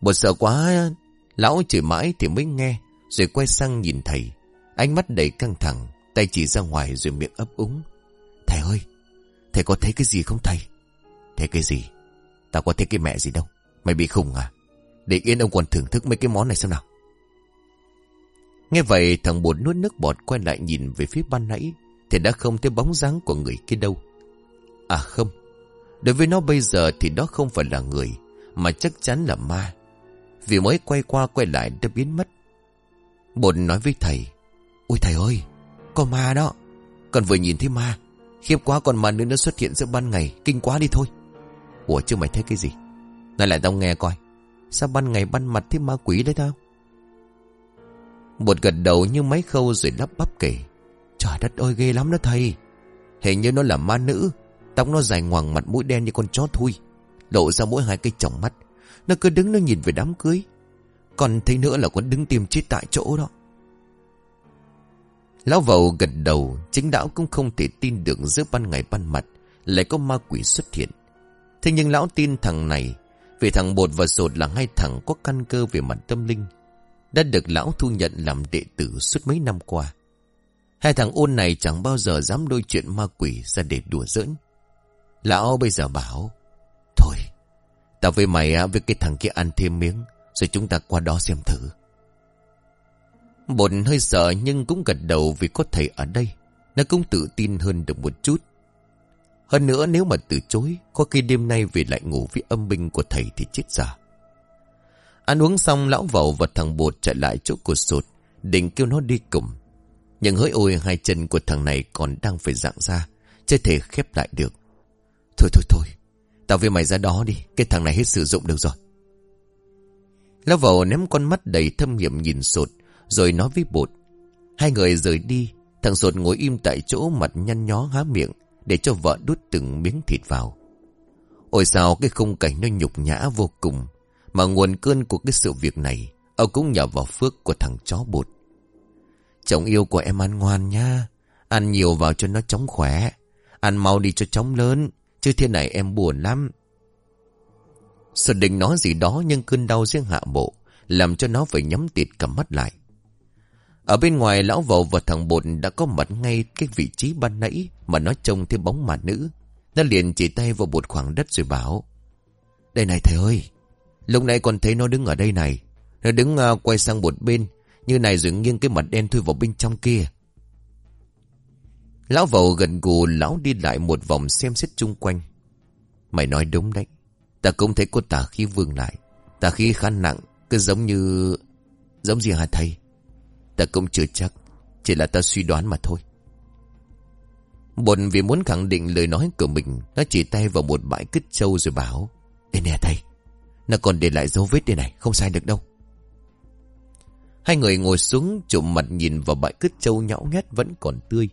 Bột sợ quá, lão chửi mãi thì mới nghe, rồi quay sang nhìn thầy. Ánh mắt đầy căng thẳng Tay chỉ ra ngoài rồi miệng ấp úng. Thầy ơi Thầy có thấy cái gì không thầy? Thấy cái gì? Tao có thấy cái mẹ gì đâu. Mày bị khùng à? Để yên ông còn thưởng thức mấy cái món này xem nào. Nghe vậy thằng bột nuốt nước bọt quay lại nhìn về phía ban nãy Thì đã không thấy bóng dáng của người kia đâu. À không. Đối với nó bây giờ thì đó không phải là người, Mà chắc chắn là ma. Vì mới quay qua quay lại đã biến mất. Bột nói với thầy, Ôi thầy ơi, Có ma đó. Con vừa nhìn thấy ma, Khiếp quá con ma nữa nó xuất hiện giữa ban ngày, Kinh quá đi thôi. Ủa chứ mày thấy cái gì? Nói lại tao nghe coi, Sao ban ngày ban mặt thấy ma quỷ đấy tao? Bột gật đầu như máy khâu rồi lắp bắp kể, Trời đất ơi, ghê lắm đó thầy. Hình như nó là ma nữ. Tóc nó dài ngoằng mặt mũi đen như con chó thui. Lộ ra mỗi hai cây tròng mắt. Nó cứ đứng nó nhìn về đám cưới. Còn thấy nữa là con đứng tìm chết tại chỗ đó. Lão vầu gật đầu, Chính đạo cũng không thể tin được giữa ban ngày ban mặt Lại có ma quỷ xuất hiện. Thế nhưng lão tin thằng này, Vì thằng bột và sột là hai thằng có căn cơ về mặt tâm linh, Đã được lão thu nhận làm đệ tử suốt mấy năm qua. Hai thằng ôn này chẳng bao giờ dám đôi chuyện ma quỷ ra để đùa giỡn. Lão bây giờ bảo, Thôi, Tao với mày à, với cái thằng kia ăn thêm miếng, Rồi chúng ta qua đó xem thử. Bột hơi sợ nhưng cũng gật đầu vì có thầy ở đây, Nó cũng tự tin hơn được một chút. Hơn nữa nếu mà từ chối, Có khi đêm nay về lại ngủ với âm binh của thầy thì chết ra. Ăn uống xong, lão vẩu và thằng bột chạy lại chỗ của sột Định kêu nó đi cùng. Nhưng hỡi ôi, hai chân của thằng này còn đang phải dạng ra, Chưa thể khép lại được. Thôi thôi thôi. Tao với mày ra đó đi. Cái thằng này hết sử dụng được rồi. Lão vào ném con mắt đầy thâm hiểm nhìn sột, Rồi nói với bột. Hai người rời đi. Thằng sột ngồi im tại chỗ mặt nhăn nhó há miệng, Để cho vợ đút từng miếng thịt vào. Ôi sao cái khung cảnh nó nhục nhã vô cùng, Mà nguồn cơn của cái sự việc này, Ông cũng nhờ vào phước của thằng chó bột. Chồng yêu của em ăn ngoan nha, Ăn nhiều vào cho nó chóng khỏe, Ăn mau đi cho chóng lớn. Chứ thế này em buồn lắm. Sợ định nói gì đó Nhưng cơn đau riêng hạ bộ Làm cho nó phải nhắm tịt cầm mắt lại. Ở bên ngoài lão vầu và thằng bột Đã có mặt ngay cái vị trí ban nãy Mà nó trông thêm bóng mà nữ. Nó liền chỉ tay vào bột khoảng đất rồi bảo Đây này thầy ơi Lúc nãy còn thấy nó đứng ở đây này. Nó đứng uh, quay sang một bên Như này rồi nghiêng cái mặt đen thui vào bên trong kia. Lão vầu gần gù lão đi lại một vòng xem xét chung quanh. Mày nói đúng đấy. Ta cũng thấy có tà khí vương lại. Tà khí khá nặng, cứ giống như... Giống gì hả thầy? Ta cũng chưa chắc. Chỉ là ta suy đoán mà thôi. Bồn vì muốn khẳng định lời nói của mình, nó chỉ tay vào một bãi cứt trâu rồi bảo. Ê nè thầy, nó còn để lại dấu vết đây này, không sai được đâu. Hai người ngồi xuống chụm mặt nhìn vào bãi cứt trâu nhão nhét vẫn còn tươi.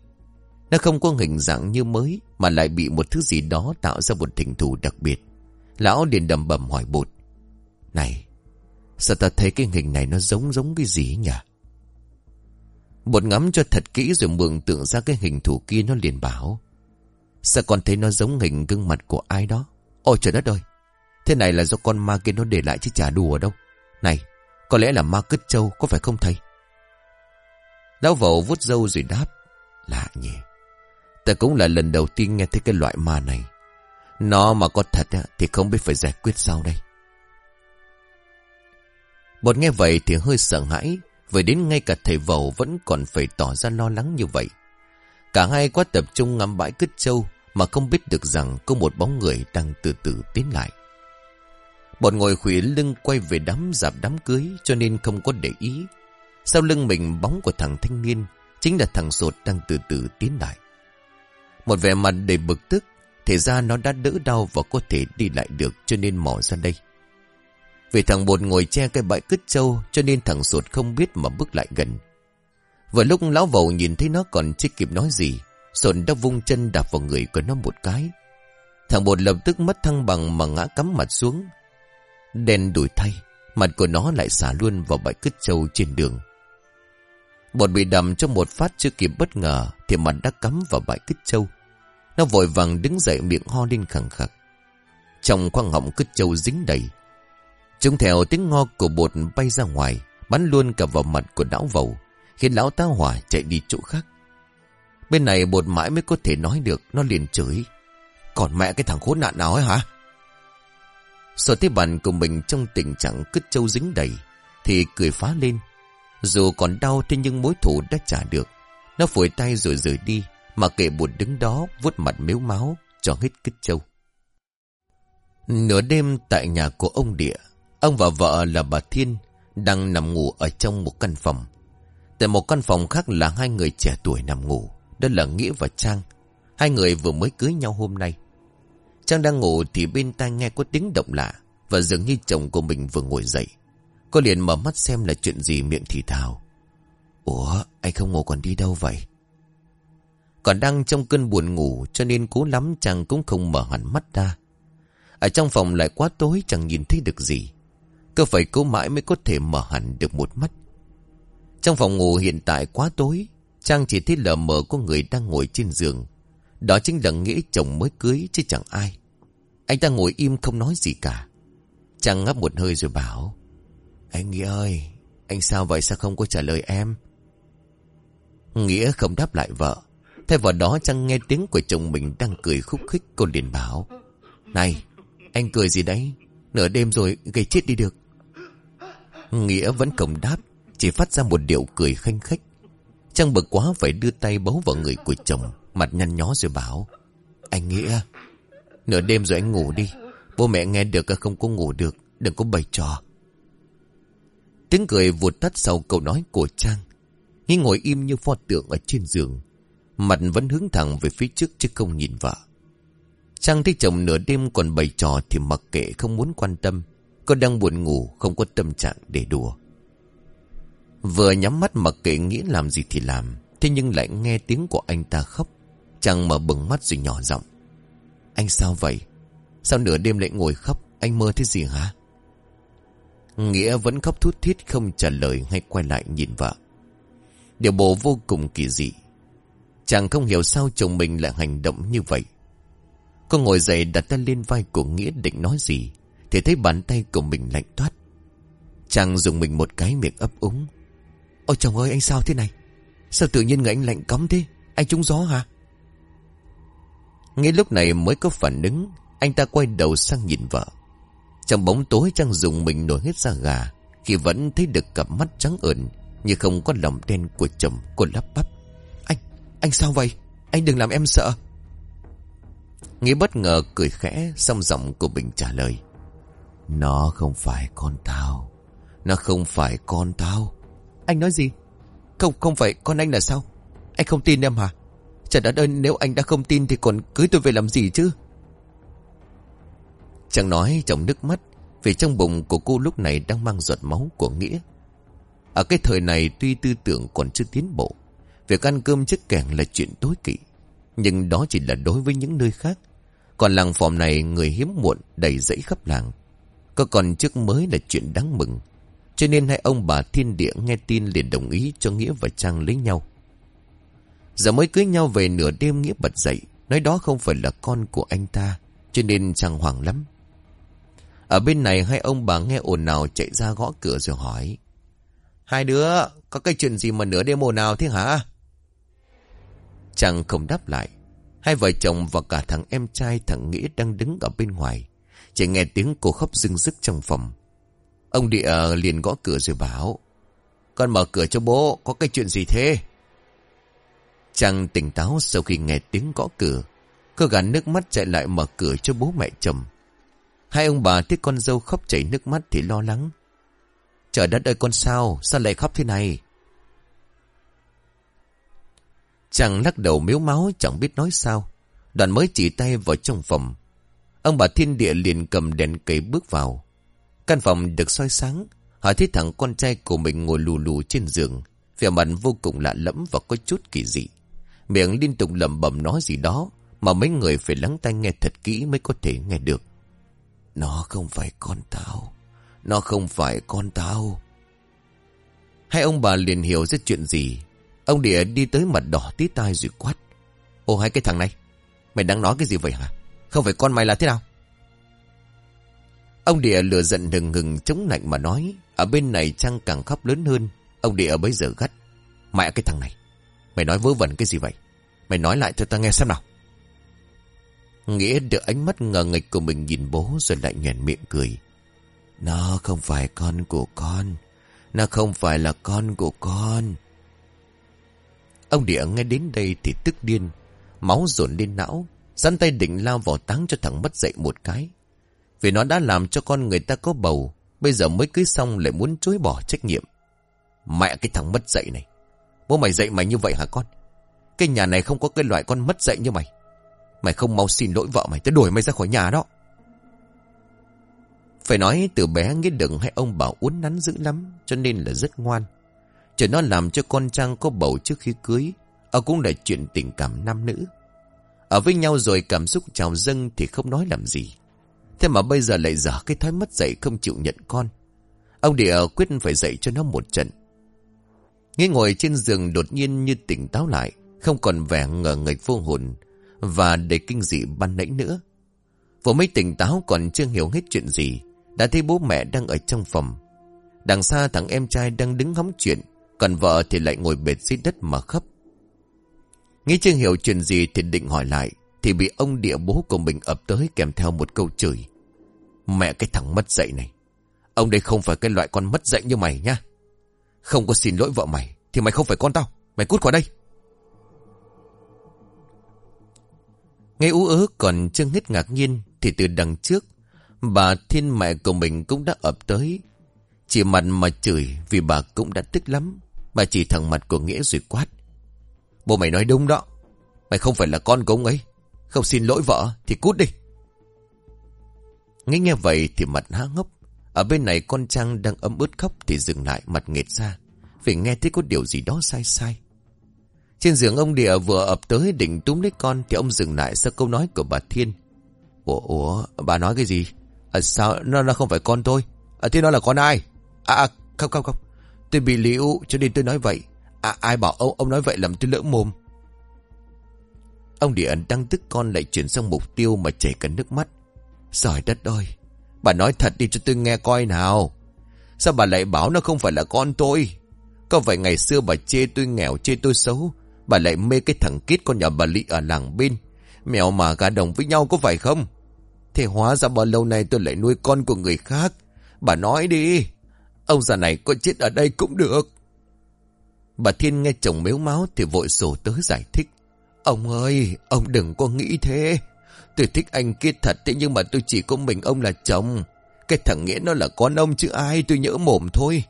Nó không có hình dạng như mới, Mà lại bị một thứ gì đó tạo ra một hình thù đặc biệt. Lão liền đầm bầm hỏi bột Này, Sao ta thấy cái hình này nó giống giống cái gì nhỉ? Bột ngắm cho thật kỹ rồi mường tượng ra cái hình thù kia nó liền bảo. Sao con thấy nó giống hình gương mặt của ai đó? Ôi trời đất ơi! Thế này là do con ma kia nó để lại chứ chả đùa đâu. Này, Có lẽ là ma cứt trâu, có phải không thầy? Lão vẩu vút dâu rồi đáp. Lạ nhỉ. Ta cũng là lần đầu tiên nghe thấy cái loại ma này. Nó mà có thật thì không biết phải giải quyết sao đây. Bột nghe vậy thì hơi sợ hãi, vậy đến ngay cả thầy vầu vẫn còn phải tỏ ra lo lắng như vậy. Cả hai quá tập trung ngắm bãi cứt trâu mà không biết được rằng có một bóng người đang từ từ tiến lại. bọn ngồi khủy lưng quay về đám dạp đám cưới cho nên không có để ý. Sau lưng mình bóng của thằng thanh niên chính là thằng sột đang từ từ tiến lại. Một vẻ mặt đầy bực tức Thể ra nó đã đỡ đau và có thể đi lại được, Cho nên mò ra đây. Vì thằng bột ngồi che cái bãi cứt trâu, Cho nên thằng sột không biết mà bước lại gần. Vừa lúc lão vầu nhìn thấy nó còn chưa kịp nói gì Sột đã vung chân đạp vào người của nó một cái. Thằng bột lập tức mất thăng bằng mà ngã cắm mặt xuống. Đen đuổi thay, Mặt của nó lại xả luôn vào bãi cứt trâu trên đường. Bột bị đầm trong một phát chưa kịp bất ngờ Thì mặt đã cắm vào bãi cứt trâu. Nó vội vàng đứng dậy miệng ho lên khẳng khặc. Trong khoang họng cứt trâu dính đầy Chúng theo tiếng ngo của bột bay ra ngoài, Bắn luôn cả vào mặt của lão vầu, Khiến lão tá hỏa chạy đi chỗ khác. Bên này bột mãi mới có thể nói được, Nó liền chửi. Còn mẹ cái thằng khốn nạn nào ấy hả? Sở thế bàn của mình trong tình trạng cứt trâu dính đầy Thì cười phá lên. Dù còn đau thế nhưng mối thủ đã trả được. Nó phổi tay rồi rời đi, Mà kệ buồn đứng đó vuốt mặt mếu máu Cho hết kích châu. Nửa đêm tại nhà của ông Địa, Ông và vợ là bà Thiên Đang nằm ngủ ở trong một căn phòng. Tại một căn phòng khác là hai người trẻ tuổi nằm ngủ, Đó là Nghĩa và Trang. Hai người vừa mới cưới nhau hôm nay. Trang đang ngủ thì bên tai nghe có tiếng động lạ Và dường như chồng của mình vừa ngồi dậy. Cô liền mở mắt xem là chuyện gì miệng thì thào. Ủa, anh không ngủ còn đi đâu vậy? Còn đang trong cơn buồn ngủ, Cho nên cố lắm Trang cũng không mở hẳn mắt ra. Ở trong phòng lại quá tối, chẳng nhìn thấy được gì. Cơ phải cố mãi mới có thể mở hẳn được một mắt. Trong phòng ngủ hiện tại quá tối Trang chỉ thấy lờ mờ có người đang ngồi trên giường. Đó chính là nghĩ chồng mới cưới chứ chẳng ai. Anh ta ngồi im không nói gì cả. Trang ngắp một hơi rồi bảo anh Nghĩa ơi, Anh sao vậy? Sao không có trả lời em? Nghĩa không đáp lại vợ. Thay vào đó chăng nghe tiếng của chồng mình đang cười khúc khích, Cô liền bảo, Này, anh cười gì đấy? Nửa đêm rồi, gây chết đi được. Nghĩa vẫn không đáp, Chỉ phát ra một điệu cười khanh khách. Chăng bực quá phải đưa tay bấu vào người của chồng, Mặt nhăn nhó rồi bảo, Anh Nghĩa, Nửa đêm rồi anh ngủ đi. Bố mẹ nghe được không có ngủ được, Đừng có bày trò. Tiếng cười vụt tắt sau câu nói của Trang. Nghi ngồi im như pho tượng ở trên giường. Mặt vẫn hướng thẳng về phía trước chứ không nhìn vợ Trang thấy chồng nửa đêm còn bày trò thì mặc kệ không muốn quan tâm. Cô đang buồn ngủ, không có tâm trạng để đùa. Vừa nhắm mắt mặc kệ nghĩ làm gì thì làm, Thế nhưng lại nghe tiếng của anh ta khóc. Trang mở bừng mắt rồi nhỏ giọng. Anh sao vậy? Sao nửa đêm lại ngồi khóc? Anh mơ thế gì hả? Nghĩa vẫn khóc thút thít không trả lời hay quay lại nhìn vợ. Điều bộ vô cùng kỳ dị. Chàng không hiểu sao chồng mình lại hành động như vậy. Cô ngồi dậy đặt tay lên vai của Nghĩa định nói gì, Thì thấy bàn tay của mình lạnh toát. Chàng dùng mình một cái miệng ấp úng. Ôi chồng ơi, anh sao thế này? Sao tự nhiên người anh lạnh cấm thế? Anh trúng gió hả? Ngay lúc này mới có phản ứng. Anh ta quay đầu sang nhìn vợ. Trong bóng tối Trang dùng mình nổi hết da gà Khi vẫn thấy được cặp mắt trắng ẩn như không có lòng đen của chồng Cô lắp bắp. Anh, anh sao vậy? Anh đừng làm em sợ. Nghĩa bất ngờ cười khẽ Xong giọng của Bình trả lời. Nó không phải con tao. Nó không phải con tao. Anh nói gì? Không không phải con anh là sao? Anh không tin em hả? Trời đất ơi nếu anh đã không tin Thì còn cưới tôi về làm gì chứ? Chẳng nói trong nước mắt, Vì trong bụng của cô lúc này Đang mang giọt máu của Nghĩa Ở cái thời này tuy tư tưởng còn chưa tiến bộ, Việc ăn cơm trước kèn là chuyện tối kỵ Nhưng đó chỉ là đối với những nơi khác còn làng phòm này, người hiếm muộn, đầy dẫy khắp làng. Có còn trước mới là chuyện đáng mừng. Cho nên hai ông bà thiên địa nghe tin liền đồng ý cho Nghĩa và Trang lấy nhau. Giờ mới cưới nhau về nửa đêm Nghĩa bật dậy. Nói đó không phải là con của anh ta. Cho nên Trang hoàng lắm. Ở bên này hai ông bà nghe ồn nào chạy ra gõ cửa rồi hỏi. Hai đứa, có cái chuyện gì mà nửa đêm ồn nào thế hả? Trang không đáp lại. Hai vợ chồng và cả thằng em trai thằng Nghĩa đang đứng ở bên ngoài. Chỉ nghe tiếng cô khóc rưng rức trong phòng. Ông địa liền gõ cửa rồi bảo. Con mở cửa cho bố, có cái chuyện gì thế? Trang tỉnh táo sau khi nghe tiếng gõ cửa. Cô gạt nước mắt chạy lại mở cửa cho bố mẹ chồng. Hai ông bà thấy con dâu khóc chảy nước mắt thì lo lắng. Trời đất ơi con sao, sao lại khóc thế này? Chàng lắc đầu miếu máu chẳng biết nói sao. Đoàn mới chỉ tay vào trong phòng. Ông bà thiên địa liền cầm đèn cầy bước vào. Căn phòng được soi sáng. Họ thấy thằng con trai của mình ngồi lù lù trên giường. Vẻ mặt vô cùng lạ lẫm và có chút kỳ dị. Miệng liên tục lẩm bẩm nói gì đó. Mà mấy người phải lắng tai nghe thật kỹ mới có thể nghe được. Nó không phải con tao. Nó không phải con tao. Hai ông bà liền hiểu ra chuyện gì Ông địa đi tới mặt đỏ tí tai rồi quát. Ô hai cái thằng này, mày đang nói cái gì vậy hả? Không phải con mày là thế nào? Ông địa lừa giận đừng ngừng chống lạnh mà nói. Ở bên này Trang càng khóc lớn hơn. Ông địa bấy giờ gắt. Mẹ cái thằng này. Mày nói vớ vẩn cái gì vậy? Mày nói lại cho ta nghe xem nào. Nghĩa được ánh mắt ngờ nghịch của mình nhìn bố rồi lại nhoèn miệng cười. Nó không phải con của con. Nó không phải là con của con. Ông địa nghe đến đây thì tức điên. Máu dồn lên não. Giăn tay định lao vào táng cho thằng mất dậy một cái. Vì nó đã làm cho con người ta có bầu. Bây giờ mới cưới xong lại muốn chối bỏ trách nhiệm. Mẹ cái thằng mất dậy này. Bố mày dậy mày như vậy hả con? Cái nhà này không có cái loại con mất dậy như mày. Mày không mau xin lỗi vợ mày, Tớ đuổi mày ra khỏi nhà đó. Phải nói từ bé Nghĩa đừng hay ông bảo uốn nắn dữ lắm, cho nên là rất ngoan. Chờ nó làm cho con Trang có bầu trước khi cưới, ở cũng là chuyện tình cảm nam nữ. Ở với nhau rồi cảm xúc trào dâng thì không nói làm gì. Thế mà bây giờ lại dở cái thói mất dạy không chịu nhận con. Ông địa quyết phải dạy cho nó một trận. Nghe ngồi trên giường đột nhiên như tỉnh táo lại, không còn vẻ ngờ nghịch vô hồn và đầy kinh dị ban nãy nữa. Vừa mới tỉnh táo còn chưa hiểu hết chuyện gì, đã thấy bố mẹ đang ở trong phòng. Đằng xa thằng em trai đang đứng hóng chuyện, còn vợ thì lại ngồi bệt dưới đất mà khóc. Nghĩ chưa hiểu chuyện gì thì định hỏi lại, thì bị ông địa bố của mình ập tới kèm theo một câu chửi. Mẹ cái thằng mất dạy này. Ông đây không phải cái loại con mất dạy như mày nhá. Không có xin lỗi vợ mày, thì mày không phải con tao. Mày cút khỏi đây. Nghe ú ớ còn chưa hết ngạc nhiên thì từ đằng trước, bà thiên mẹ của mình cũng đã ập tới. Chỉ mặt mà chửi vì bà cũng đã tức lắm. Bà chỉ thẳng mặt của Nghĩa rồi quát. Bố mày nói đúng đó. Mày không phải là con của ông ấy. Không xin lỗi vợ thì cút đi. Nghe nghe vậy thì mặt há ngốc. Ở bên này con Trang đang ấm ướt khóc thì dừng lại mặt nghệt ra. Vì nghe thấy có điều gì đó sai sai. Trên giường ông Địa vừa ập tới định túm lấy con thì ông dừng lại sau câu nói của bà Thiên. Ủa, ủa bà nói cái gì? À, sao nó, nó không phải con tôi? À, thế nó là con ai? À, à không không không. Tôi bị liễu cho nên tôi nói vậy. À, ai bảo ông ông nói vậy làm tôi lỡ mồm. Ông Địa ẩn đang tức con lại chuyển sang mục tiêu mà chảy cả nước mắt. Trời đất ơi! Bà nói thật đi cho tôi nghe coi nào. Sao bà lại bảo nó không phải là con tôi? Có phải ngày xưa bà chê tôi nghèo, chê tôi xấu? Bà lại mê cái thằng kít con nhà bà Lị ở làng bên. Mèo mà gà đồng với nhau có phải không? Thế hóa ra bao lâu nay tôi lại nuôi con của người khác. Bà nói đi. Ông già này có chết ở đây cũng được. Bà Thiên nghe chồng mếu máu thì vội sổ tới giải thích. Ông ơi, ông đừng có nghĩ thế. Tôi thích anh kia thật thế nhưng mà tôi chỉ có mình ông là chồng. Cái thằng Nghĩa nó là con ông chứ ai tôi nhỡ mồm thôi.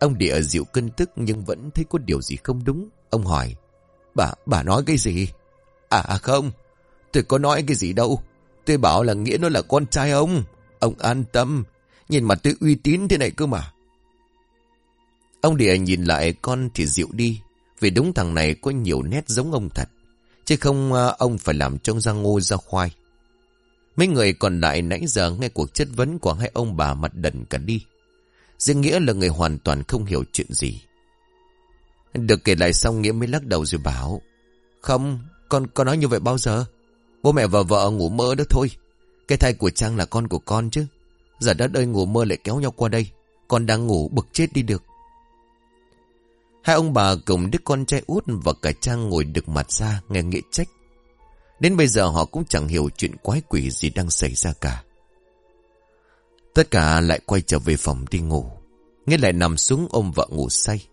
Ông địa dịu cân tức nhưng vẫn thấy có điều gì không đúng. Ông hỏi, bà, bà nói cái gì? À, à không, tôi có nói cái gì đâu. Tôi bảo là Nghĩa nó là con trai ông. Ông an tâm, nhìn mặt tôi uy tín thế này cơ mà. Ông địa nhìn lại con thì dịu đi, vì đúng thằng này có nhiều nét giống ông thật. Chứ không à, ông phải làm trông ra ngô ra khoai. Mấy người còn lại nãy giờ nghe cuộc chất vấn của hai ông bà mặt đần cả đi. Riêng Nghĩa là người hoàn toàn không hiểu chuyện gì. Được kể lại xong Nghĩa mới lắc đầu rồi bảo. Không, con con nói như vậy bao giờ? Bố mẹ và vợ ngủ mơ đó thôi. Cái thai của Trang là con của con chứ. Giờ đất ơi ngủ mơ lại kéo nhau qua đây. Con đang ngủ bực chết đi được. Hai ông bà cùng đứa con trai út và cả Trang ngồi được mặt ra nghe nghĩa trách. Đến bây giờ họ cũng chẳng hiểu chuyện quái quỷ gì đang xảy ra cả. Tất cả lại quay trở về phòng đi ngủ. Nghĩa lại nằm xuống ôm vợ ngủ say.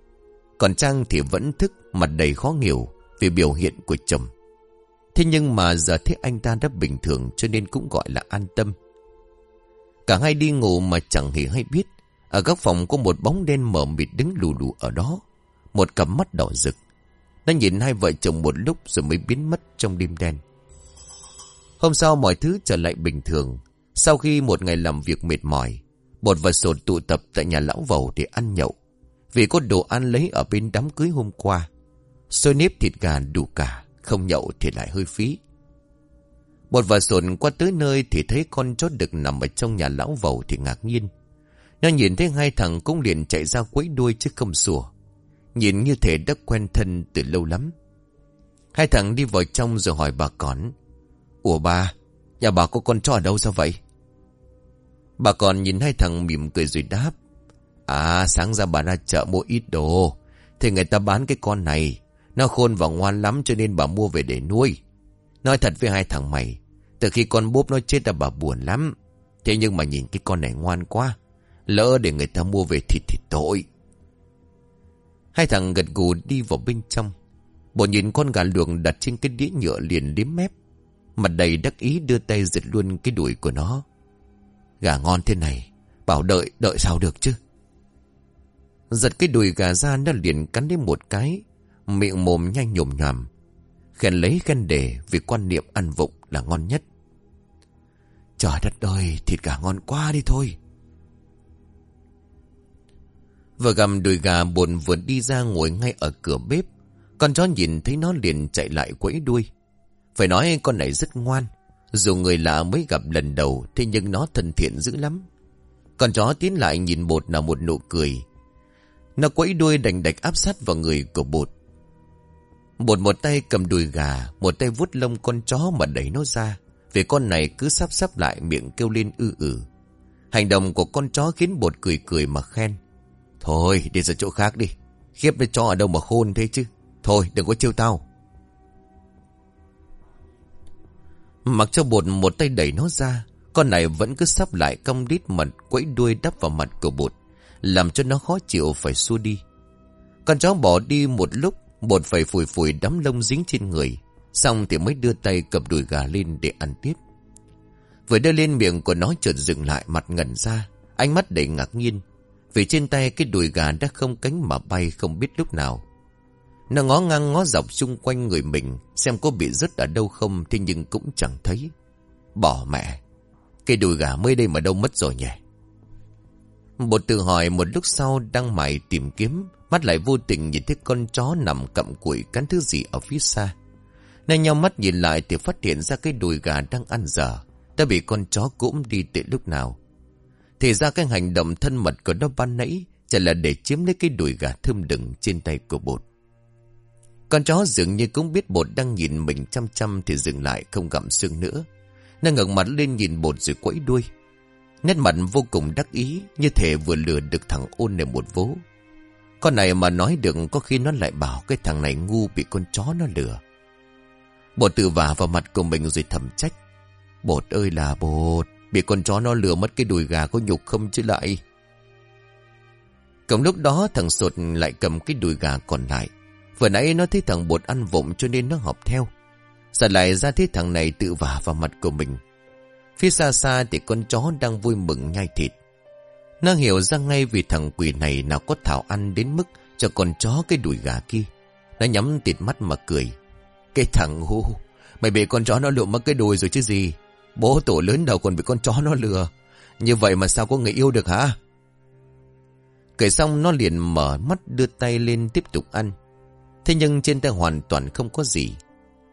Còn Trang thì vẫn thức, mặt đầy khó hiểu vì biểu hiện của chồng. Thế nhưng mà giờ thấy anh ta đã bình thường cho nên cũng gọi là an tâm. Cả hai đi ngủ mà chẳng hề hay biết. Ở góc phòng có một bóng đen mờ mịt đứng lù lù ở đó. Một cặp mắt đỏ rực. Nó nhìn hai vợ chồng một lúc rồi mới biến mất trong đêm đen. Hôm sau mọi thứ trở lại bình thường. Sau khi một ngày làm việc mệt mỏi, Bột và sột tụ tập tại nhà lão vầu để ăn nhậu. Vì có đồ ăn lấy ở bên đám cưới hôm qua. Xôi nếp thịt gà đủ cả, không nhậu thì lại hơi phí. Bột và sột qua tới nơi thì thấy con chó đực nằm ở trong nhà lão vầu thì ngạc nhiên. Nó nhìn thấy hai thằng cũng liền chạy ra quấy đuôi chứ không sủa. Nhìn như thể đã quen thân từ lâu lắm. Hai thằng đi vào trong rồi hỏi bà con. Ủa bà, nhà bà có con chó ở đâu sao vậy? Bà còn nhìn hai thằng mỉm cười rồi đáp. À sáng ra bà ra chợ mua ít đồ. Thì người ta bán cái con này, Nó khôn và ngoan lắm cho nên bà mua về để nuôi Nói thật với hai thằng mày, Từ khi con bốp nó chết là bà buồn lắm Thế nhưng mà nhìn cái con này ngoan quá, Lỡ để người ta mua về thịt thì tội Hai thằng gật gù đi vào bên trong Bộ nhìn con gà luộc đặt trên cái đĩa nhựa liền liếm mép Mặt đầy đắc ý đưa tay giật luôn cái đuổi của nó Gà ngon thế này Bảo đợi, đợi sao được chứ? Giật cái đùi gà ra nó liền cắn đến một cái Miệng mồm nhanh nhồm nhòm Khen lấy khen để Vì quan niệm ăn vụng là ngon nhất. Trời đất ơi Thịt gà ngon quá đi thôi. Vừa gầm đùi gà buồn vừa đi ra ngồi ngay ở cửa bếp Con chó nhìn thấy nó liền chạy lại quẫy đuôi. Phải nói con này rất ngoan dù người lạ mới gặp lần đầu, Thế nhưng nó thân thiện dữ lắm. Con chó tiến lại nhìn bột là một nụ cười. Nó quẫy đuôi đành đạch áp sát vào người của bột. Bột một tay cầm đùi gà, Một tay vuốt lông con chó mà đẩy nó ra. Vì con này cứ sắp sắp lại miệng kêu lên ư ử. Hành động của con chó khiến bột cười cười mà khen. Thôi, đi ra chỗ khác đi. Khiếp với chó ở đâu mà khôn thế chứ? Thôi, đừng có chiêu tao. Mặc cho bột một tay đẩy nó ra, Con này vẫn cứ sắp lại cong đít mặt, Quẫy đuôi đắp vào mặt của bột, Làm cho nó khó chịu phải xua đi. Con chó bỏ đi một lúc, Bột phải phủi phủi đám lông dính trên người, Xong thì mới đưa tay cầm đùi gà lên để ăn tiếp. Vừa đưa lên miệng của nó chợt dừng lại mặt ngẩn ra, Ánh mắt đầy ngạc nhiên, Vì trên tay cái đùi gà đã không cánh mà bay không biết lúc nào. Nó ngó ngang ngó dọc xung quanh người mình, Xem có bị rứt ở đâu không Thế nhưng cũng chẳng thấy Bỏ mẹ, Cái đùi gà mới đây mà đâu mất rồi nhỉ Bột tự hỏi một lúc sau đang mải tìm kiếm, Mắt lại vô tình nhìn thấy con chó nằm cặm cụi cắn thứ gì ở phía xa. Nên nhau mắt nhìn lại thì phát hiện ra cái đùi gà đang ăn dở. Đã bị con chó cũng đi từ lúc nào. Thì ra cái hành động thân mật của nó ban nãy chỉ là để chiếm lấy cái đùi gà thơm đừng trên tay của bột. Con chó dường như cũng biết bột đang nhìn mình chăm chăm thì dừng lại không gặm xương nữa. Nó ngẩng mặt lên nhìn bột rồi quẫy đuôi. Nét mặt vô cùng đắc ý như thể vừa lừa được thằng ôn này một vố. Con này mà nói được có khi nó lại bảo cái thằng này ngu bị con chó nó lừa. Bột tự vả vào mặt của mình rồi thầm trách. Bột ơi là bột, bị con chó nó lừa mất cái đùi gà có nhục không chứ lại. Cầm lúc đó thằng sột lại cầm cái đùi gà còn lại. Vừa nãy nó thấy thằng bột ăn vụng cho nên nó học theo. Giờ lại ra thấy thằng này tự vả vào mặt của mình. Phía xa xa thì con chó đang vui mừng nhai thịt. Nó hiểu ra ngay vì thằng quỷ này nào có thảo ăn đến mức cho con chó cái đùi gà kia. Nó nhắm tịt mắt mà cười. Cái thằng hô mày bị con chó nó lượm mất cái đùi rồi chứ gì. Bố tổ lớn đầu còn bị con chó nó lừa. Như vậy mà sao có người yêu được hả? Kể xong nó liền mở mắt đưa tay lên tiếp tục ăn. Thế nhưng trên tay hoàn toàn không có gì.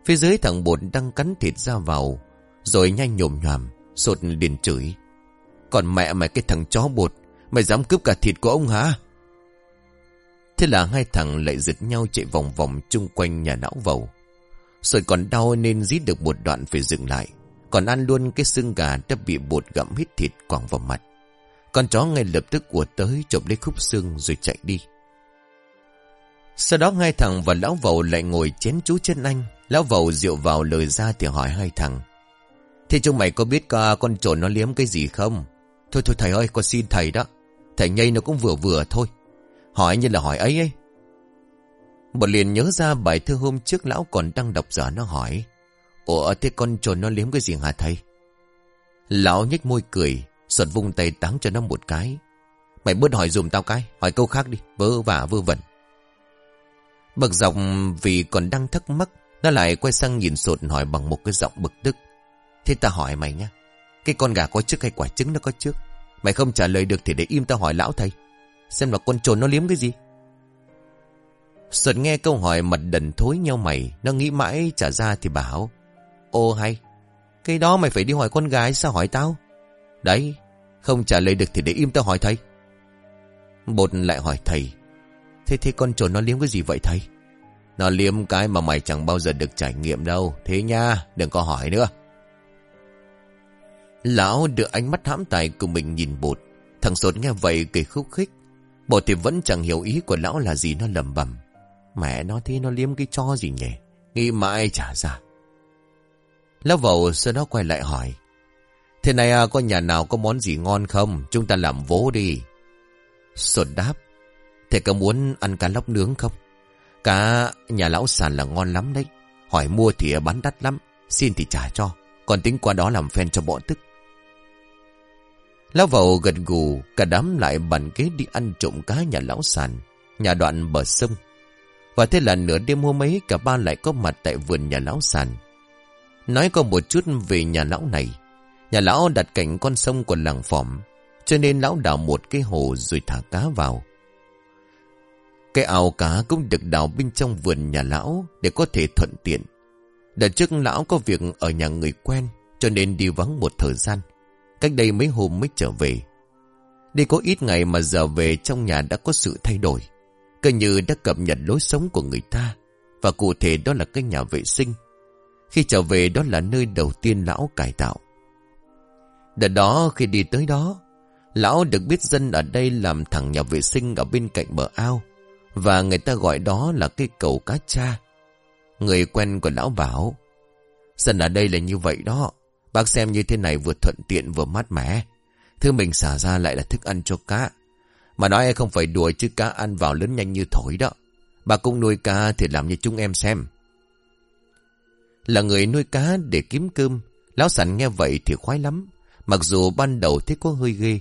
Phía dưới thằng bột đang cắn thịt ra vào. Rồi nhanh nhồm nhòm, sột liền chửi. Còn mẹ mày cái thằng chó bột Mày dám cướp cả thịt của ông hả Thế là hai thằng lại giật nhau chạy vòng vòng chung quanh nhà não vầu Rồi còn đau nên dít được một đoạn phải dừng lại Còn ăn luôn cái xương gà đã bị bột gặm hết thịt quẳng vào mặt Con chó ngay lập tức của tới chộp lấy khúc xương rồi chạy đi sau đó hai thằng và lão vầu lại ngồi chén chú chân anh. Lão vầu rượu vào lời ra thì hỏi hai thằng. Thế chúng mày có biết con trồn nó liếm cái gì không? Thôi thôi thầy ơi, con xin thầy đó. Thầy nhây nó cũng vừa vừa thôi. Hỏi như là hỏi ấy ấy. Một liền nhớ ra bài thơ hôm trước lão còn đang đọc dở nó hỏi. Ủa, thế con trồn nó liếm cái gì hả thầy? Lão nhếch môi cười Sợt vung tay táng cho nó một cái. Mày bớt hỏi dùm tao cái, Hỏi câu khác đi. Vơ vả vơ vẩn. Bực dọc vì còn đang thắc mắc, Nó lại quay sang nhìn sột hỏi bằng một cái giọng bực tức. Thế ta hỏi mày nhá cái con gà có trước hay quả trứng nó có trước? Mày không trả lời được thì để im tao hỏi lão thầy. Xem là con trồn nó liếm cái gì. Sột nghe câu hỏi mặt đần thối nhau mày, Nó nghĩ mãi trả ra thì bảo, Ô hay, Cái đó mày phải đi hỏi con gái sao hỏi tao? Đấy, Không trả lời được thì để im tao hỏi thầy. Bột lại hỏi thầy Thế thế con trồn nó liếm cái gì vậy thầy Nó liếm cái mà mày chẳng bao giờ được trải nghiệm đâu Thế nha Đừng có hỏi nữa Lão đưa ánh mắt hãm tài của mình nhìn bột. Thằng sột nghe vậy cười khúc khích. Bột thì vẫn chẳng hiểu ý của lão là gì nó lầm bầm. Mẹ nó thế nó liếm cái cho gì nhỉ? Nghĩ mãi trả ra. Lão vầu sau đó quay lại hỏi. Thế này à, có nhà nào có món gì ngon không? Chúng ta làm vố đi. Sột đáp. Thế có muốn ăn cá lóc nướng không? Cá nhà lão sàn là ngon lắm đấy. Hỏi mua thì bán đắt lắm. Xin thì trả cho. Còn tính qua đó làm phen cho bọn tức. Lão vào gật gù, cả đám lại bàn kế đi ăn trộm cá nhà lão sàn, nhà đoạn bờ sông. Và thế là nửa đêm hôm ấy cả ba lại có mặt tại vườn nhà lão sàn. Nói có một chút về nhà lão này. Nhà lão đặt cạnh con sông của làng phỏm, cho nên lão đào một cái hồ rồi thả cá vào. Cái ao cá cũng được đào bên trong vườn nhà lão để có thể thuận tiện. Đợt trước lão có việc ở nhà người quen cho nên đi vắng một thời gian. Cách đây mấy hôm mới trở về. Đi có ít ngày mà giờ về trong nhà đã có sự thay đổi. Cơ như đã cập nhật lối sống của người ta. Và cụ thể đó là cái nhà vệ sinh. Khi trở về đó là nơi đầu tiên lão cải tạo. Đợt đó khi đi tới đó, lão được biết dân ở đây làm thẳng nhà vệ sinh ở bên cạnh bờ ao. Và người ta gọi đó là cây cầu cá cha. Người quen của lão bảo, dân ở đây là như vậy đó. Bác xem như thế này vừa thuận tiện vừa mát mẻ. Thứ mình xả ra lại là thức ăn cho cá. Mà nói không phải đùa chứ cá ăn vào lớn nhanh như thổi đó. Bà cũng nuôi cá thì làm như chúng em xem. Là người nuôi cá để kiếm cơm. Lão sẵn nghe vậy thì khoái lắm. Mặc dù ban đầu thấy có hơi ghê.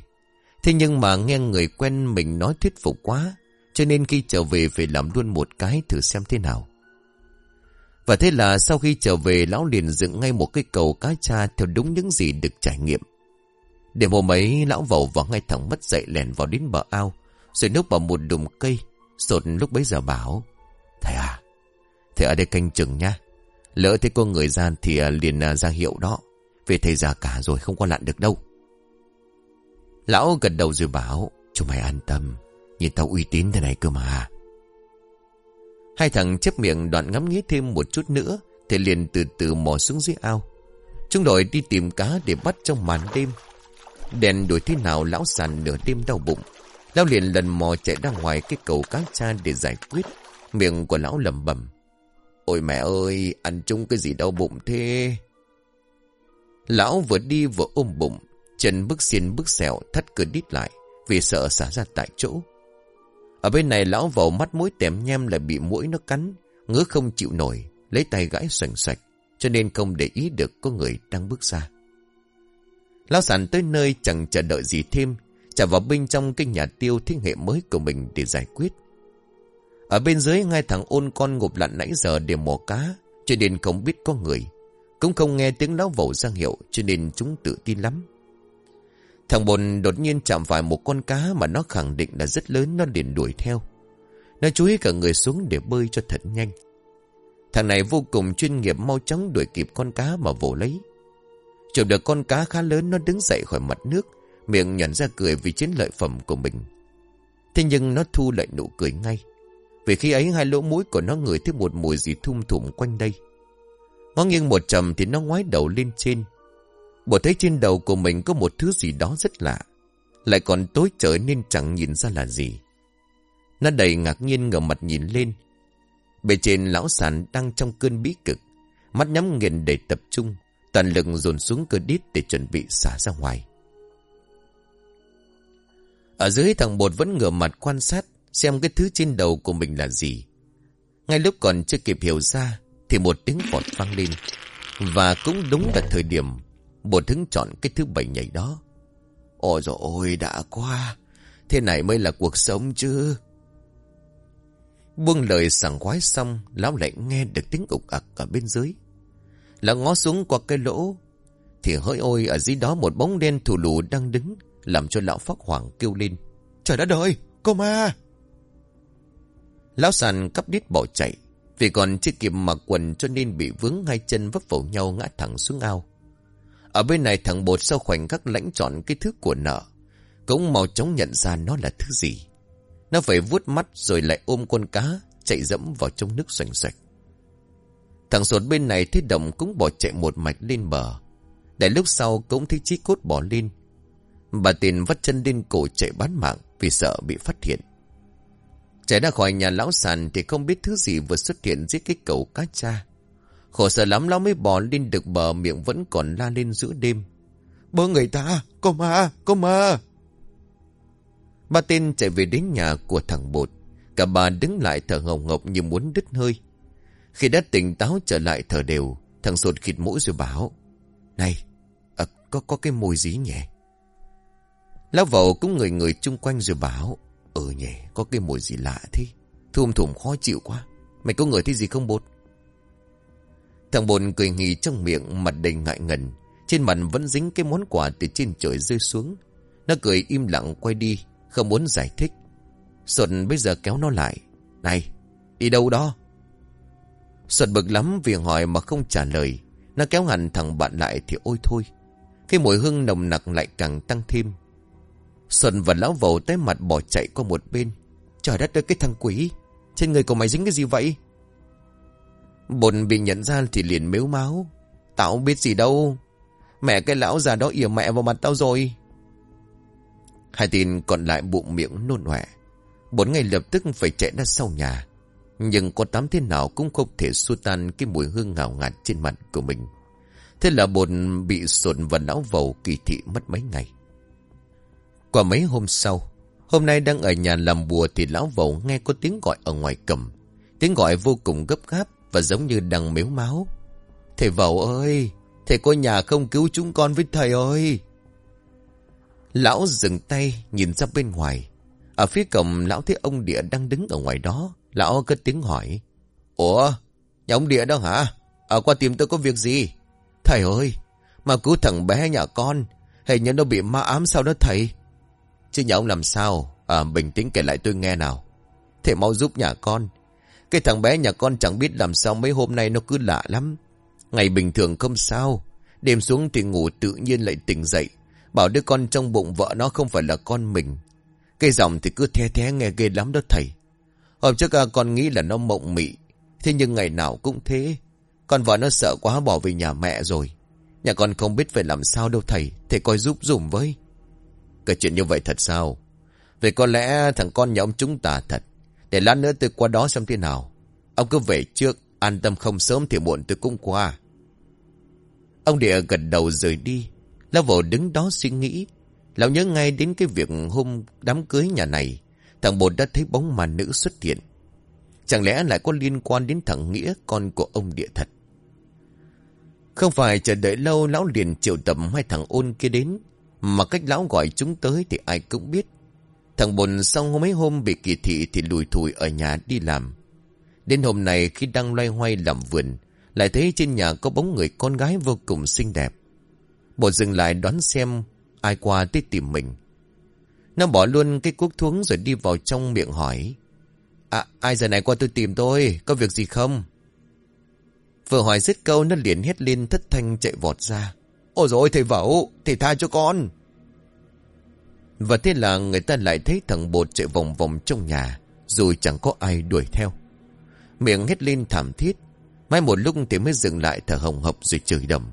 Thế nhưng mà nghe người quen mình nói thuyết phục quá. Cho nên khi trở về phải làm luôn một cái thử xem thế nào. Và thế là sau khi trở về, lão liền dựng ngay một cái cầu cá cha theo đúng những gì được trải nghiệm. Đêm hôm ấy, lão vào vào ngay thẳng mất dậy lèn vào đến bờ ao, rồi núp vào một đùm cây. Sột lúc bấy giờ bảo, Thầy à Thầy ở đây canh chừng nha. Lỡ thấy có người ra thì à, liền à, ra hiệu đó. Về thầy già cả rồi không có lặn được đâu. Lão gật đầu rồi bảo Chúng mày an tâm. Nhìn tao uy tín thế này cơ mà. Hai thằng chấp miệng đoạn ngắm nghĩ thêm một chút nữa, Thì liền từ từ mò xuống dưới ao. Chúng đội đi tìm cá để bắt trong màn đêm. Đèn đổi thế nào lão sàn nửa đêm đau bụng. Lão liền lần mò chạy ra ngoài cái cầu cá cha để giải quyết. Miệng của lão lầm bẩm, Ôi mẹ ơi, ăn chung cái gì đau bụng thế? Lão vừa đi vừa ôm bụng, Chân bước xiên bước xẹo thắt cửa đít lại Vì sợ xả ra tại chỗ ở bên này lão vào mắt mũi tèm nhem lại bị mũi nó cắn, ngứa không chịu nổi, lấy tay gãi xoành xoạch, cho nên không để ý được có người đang bước ra. Lão sản tới nơi chẳng chờ đợi gì thêm, trả vào bên trong cái nhà tiêu thế hệ mới của mình để giải quyết. Ở bên dưới ngay thằng ôn con ngụp lặn nãy giờ để mò cá, cho nên không biết có người. Cũng không nghe tiếng lão vẩu ra hiệu, cho nên chúng tự tin lắm. Thằng bồn đột nhiên chạm phải một con cá mà nó khẳng định là rất lớn nó liền đuổi theo. Nó chú ý cả người xuống để bơi cho thật nhanh. Thằng này vô cùng chuyên nghiệp mau chóng đuổi kịp con cá mà vồ lấy. Chụp được con cá khá lớn nó đứng dậy khỏi mặt nước, miệng nhận ra cười vì chiến lợi phẩm của mình. Thế nhưng nó thu lại nụ cười ngay. Vì khi ấy hai lỗ mũi của nó ngửi thấy một mùi gì thum thủm quanh đây. Ngó nghiêng một trầm thì nó ngoái đầu lên trên, Bộ thấy trên đầu của mình có một thứ gì đó rất lạ. Lại còn tối trời nên chẳng nhìn ra là gì. Nó đầy ngạc nhiên ngờ mặt nhìn lên. Bề trên lão sàn đang trong cơn bí cực. Mắt nhắm nghiền để tập trung. Toàn lực dồn xuống cơ đít để chuẩn bị xả ra ngoài. Ở dưới thằng bột vẫn ngửa mặt quan sát, xem cái thứ trên đầu của mình là gì. Ngay lúc còn chưa kịp hiểu ra, thì một tiếng vọt vang lên. Và cũng đúng là thời điểm Bột hứng chọn cái thứ bảy nhảy đó. Ôi dồi ôi đã qua. Thế này mới là cuộc sống chứ. Buông lời sảng khoái xong, lão lại nghe được tiếng ục ặc ở bên dưới. Lão ngó xuống qua cái lỗ, thì hỡi ôi ở dưới đó một bóng đen thù lù đang đứng, làm cho lão phát hoảng kêu lên. Trời đất ơi, cô ma! Lão sàn cắp đít bỏ chạy, vì còn chưa kịp mặc quần cho nên bị vướng hai chân vấp vào nhau ngã thẳng xuống ao. Ở bên này thằng bột sau khoảnh khắc lãnh chọn cái thứ của nợ. Cũng mau chóng nhận ra nó là thứ gì. Nó phải vuốt mắt rồi lại ôm con cá, chạy dẫm vào trong nước xoành xoạch. Thằng sột bên này thấy đồng cũng bỏ chạy một mạch lên bờ. Để lúc sau cũng thấy chí cốt bỏ lên. Bà tiền vắt chân lên cổ chạy bán mạng vì sợ bị phát hiện. Chạy ra khỏi nhà lão sàn thì không biết thứ gì vừa xuất hiện dưới cái cầu cá cha. Khổ sở lắm lão mới bò lên được bờ miệng vẫn còn la lên giữa đêm. Bố người ta, cô ma, cô ma. Ba tên chạy về đến nhà của thằng Bột. Cả bà đứng lại thở ngồng ngọc như muốn đứt hơi. Khi đã tỉnh táo trở lại thở đều, thằng sột khịt mũi rồi bảo. Này, à, có có cái mùi gì nhỉ? Lão vậu cũng người người chung quanh rồi bảo. Ừ nhỉ, có cái mùi gì lạ thế. Thùm thùm khó chịu quá. Mày có người thấy gì không bột? Thằng bồn cười nghỉ trong miệng mặt đầy ngại ngần. Trên mặt vẫn dính cái món quà từ trên trời rơi xuống. Nó cười im lặng quay đi, không muốn giải thích. Xuân bây giờ kéo nó lại. Này, đi đâu đó? Xuân bực lắm vì hỏi mà không trả lời. Nó kéo hẳn thằng bạn lại thì ôi thôi. Cái mùi hương nồng nặc lại càng tăng thêm. Xuân và lão vầu tới mặt bỏ chạy qua một bên. Trời đất ơi cái thằng quỷ. Trên người của mày dính cái gì vậy? Bồn bị nhận ra thì liền mếu máu. Tao biết gì đâu. Mẹ cái lão già đó ỉa mẹ vào mặt tao rồi. Hai tin còn lại bụng miệng nôn hỏe. Bốn ngày lập tức phải chạy ra sau nhà. Nhưng có tắm thế nào cũng không thể xua tan cái mùi hương ngào ngạt trên mặt của mình. Thế là bồn bị sụn và não vầu kỳ thị mất mấy ngày. Qua mấy hôm sau, hôm nay đang ở nhà làm bùa thì lão vầu nghe có tiếng gọi ở ngoài cầm. Tiếng gọi vô cùng gấp gáp và giống như đang mếu máu. Thầy vầu ơi, thầy có nhà không cứu chúng con với thầy ơi. Lão dừng tay nhìn ra bên ngoài. Ở phía cổng lão thấy ông địa đang đứng ở ngoài đó. Lão cất tiếng hỏi. Ủa, nhà ông địa đâu hả? Ở qua tìm tôi có việc gì? Thầy ơi, mà cứu thằng bé nhà con. Hình như nó bị ma ám sao đó thầy. Chứ nhà ông làm sao? À, bình tĩnh kể lại tôi nghe nào. Thầy mau giúp nhà con. Cái thằng bé nhà con chẳng biết làm sao mấy hôm nay nó cứ lạ lắm. Ngày bình thường không sao. Đêm xuống thì ngủ tự nhiên lại tỉnh dậy. Bảo đứa con trong bụng vợ nó không phải là con mình. cái giọng thì cứ the thé nghe ghê lắm đó thầy. Hôm trước à, con nghĩ là nó mộng mị. Thế nhưng ngày nào cũng thế. Con vợ nó sợ quá bỏ về nhà mẹ rồi. Nhà con không biết phải làm sao đâu thầy. Thầy coi giúp dùm với. Cái chuyện như vậy thật sao? Vậy có lẽ thằng con nhà ông chúng ta thật. Để lát nữa tôi qua đó xem thế nào. Ông cứ về trước. An tâm không sớm thì muộn tôi cũng qua. Ông địa gật đầu rời đi. Lão vồ đứng đó suy nghĩ. Lão nhớ ngay đến cái việc hôm đám cưới nhà này. Thằng bột đã thấy bóng mà nữ xuất hiện. Chẳng lẽ lại có liên quan đến thằng Nghĩa, con của ông địa thật? Không phải chờ đợi lâu, lão liền triệu tập hai thằng ôn kia đến. Mà cách lão gọi chúng tới thì ai cũng biết. Thằng bồn sau mấy hôm bị kỳ thị thì lùi thủi ở nhà đi làm. Đến hôm nay khi đang loay hoay làm vườn, lại thấy trên nhà có bóng người con gái vô cùng xinh đẹp. bộ dừng lại đoán xem ai qua tới tìm mình. Nó bỏ luôn cái cuốc thuống rồi đi vào trong miệng hỏi. À, ai giờ này qua tôi tìm tôi, có việc gì không? Vừa hỏi dứt câu nó liền hét lên thất thanh chạy vọt ra. Ôi dồi thầy vẩu, thầy tha cho con. Và thế là người ta lại thấy thằng bột chạy vòng vòng trong nhà, rồi chẳng có ai đuổi theo. Miệng hét lên thảm thiết, mai một lúc thì mới dừng lại thở hồng hộc rồi chửi đầm.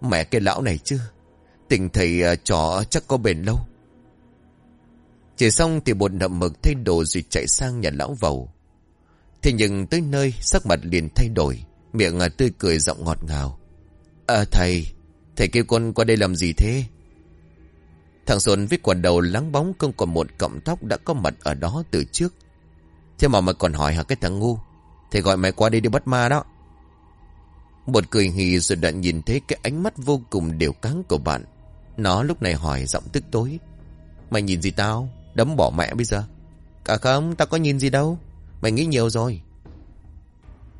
Mẹ cái lão này chứ, tình thầy à, trò chắc có bền lâu. Chỉ xong thì bột nậm mực thay đồ rồi chạy sang nhà lão vầu. Thế nhưng tới nơi sắc mặt liền thay đổi, miệng à, tươi cười giọng ngọt ngào. À thầy, thầy kêu con qua đây làm gì thế? Thằng Xuân với quần đầu lắng bóng không còn một cọng tóc đã có mặt ở đó từ trước. Thế mà mày còn hỏi hả cái thằng ngu? Thầy gọi mày qua đây đi bắt ma đó. Một cười hì rồi đã nhìn thấy cái ánh mắt vô cùng đều cắn của bạn. Nó lúc này hỏi giọng tức tối. Mày nhìn gì tao? Đấm bỏ mẹ bây giờ. Cả không, tao có nhìn gì đâu. Mày nghĩ nhiều rồi.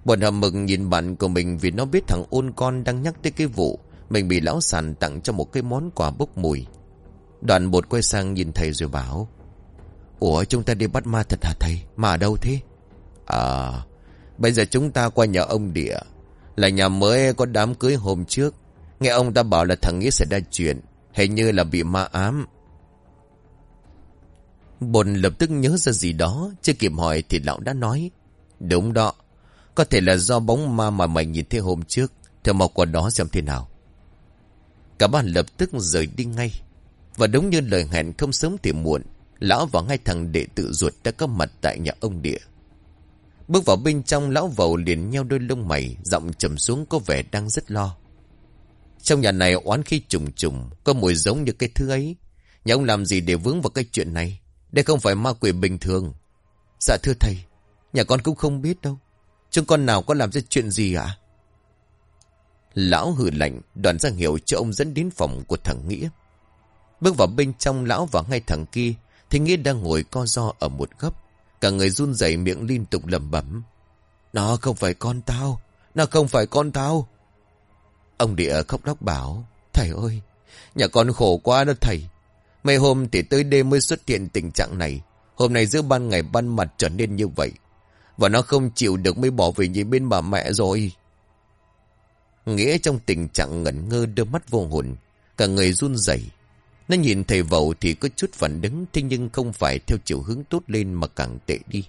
Bọn hầm mực nhìn bạn của mình vì nó biết thằng ôn con đang nhắc tới cái vụ mình bị lão sàn tặng cho một cái món quà bốc mùi. Đoàn bột quay sang nhìn thầy rồi bảo. Ủa chúng ta đi bắt ma thật hả thầy? Mà ở đâu thế? À, bây giờ chúng ta qua nhà ông địa. Là nhà mới có đám cưới hôm trước. Nghe ông ta bảo là thằng Nghĩa sẽ ra chuyện. Hình như là bị ma ám. Bồn lập tức nhớ ra gì đó. Chưa kịp hỏi thì lão đã nói. Đúng đó. Có thể là do bóng ma mà mày nhìn thấy hôm trước. Theo mau qua đó xem thế nào. Cả bạn lập tức rời đi ngay. Và đúng như lời hẹn không sớm thì muộn. Lão và hai thằng đệ tự ruột đã có mặt tại nhà ông địa. Bước vào bên trong, lão vầu liền nheo đôi lông mày, Giọng trầm xuống có vẻ đang rất lo. Trong nhà này oán khi trùng trùng, Có mùi giống như cái thứ ấy. Nhà ông làm gì để vướng vào cái chuyện này? Đây không phải ma quỷ bình thường. Dạ thưa thầy, Nhà con cũng không biết đâu. Chúng con nào có làm ra chuyện gì ạ? Lão hử lạnh Đoàn ra hiệu cho ông dẫn đến phòng của thằng Nghĩa. Bước vào bên trong lão và ngay thằng kia, Thì Nghĩa đang ngồi co do ở một góc. Cả người run rẩy miệng liên tục lẩm bẩm. Nó không phải con tao, Nó không phải con tao. Ông địa khóc lóc bảo, Thầy ơi, Nhà con khổ quá đó thầy. Mấy hôm thì tới đêm mới xuất hiện tình trạng này. Hôm nay giữa ban ngày ban mặt trở nên như vậy, Và nó không chịu được mới bỏ về nhìn bên bà mẹ rồi. Nghĩa trong tình trạng ngẩn ngơ đưa mắt vô hồn, Cả người run rẩy. Nó nhìn thầy vậu thì có chút phản đứng Thế nhưng không phải theo chiều hướng tốt lên mà càng tệ đi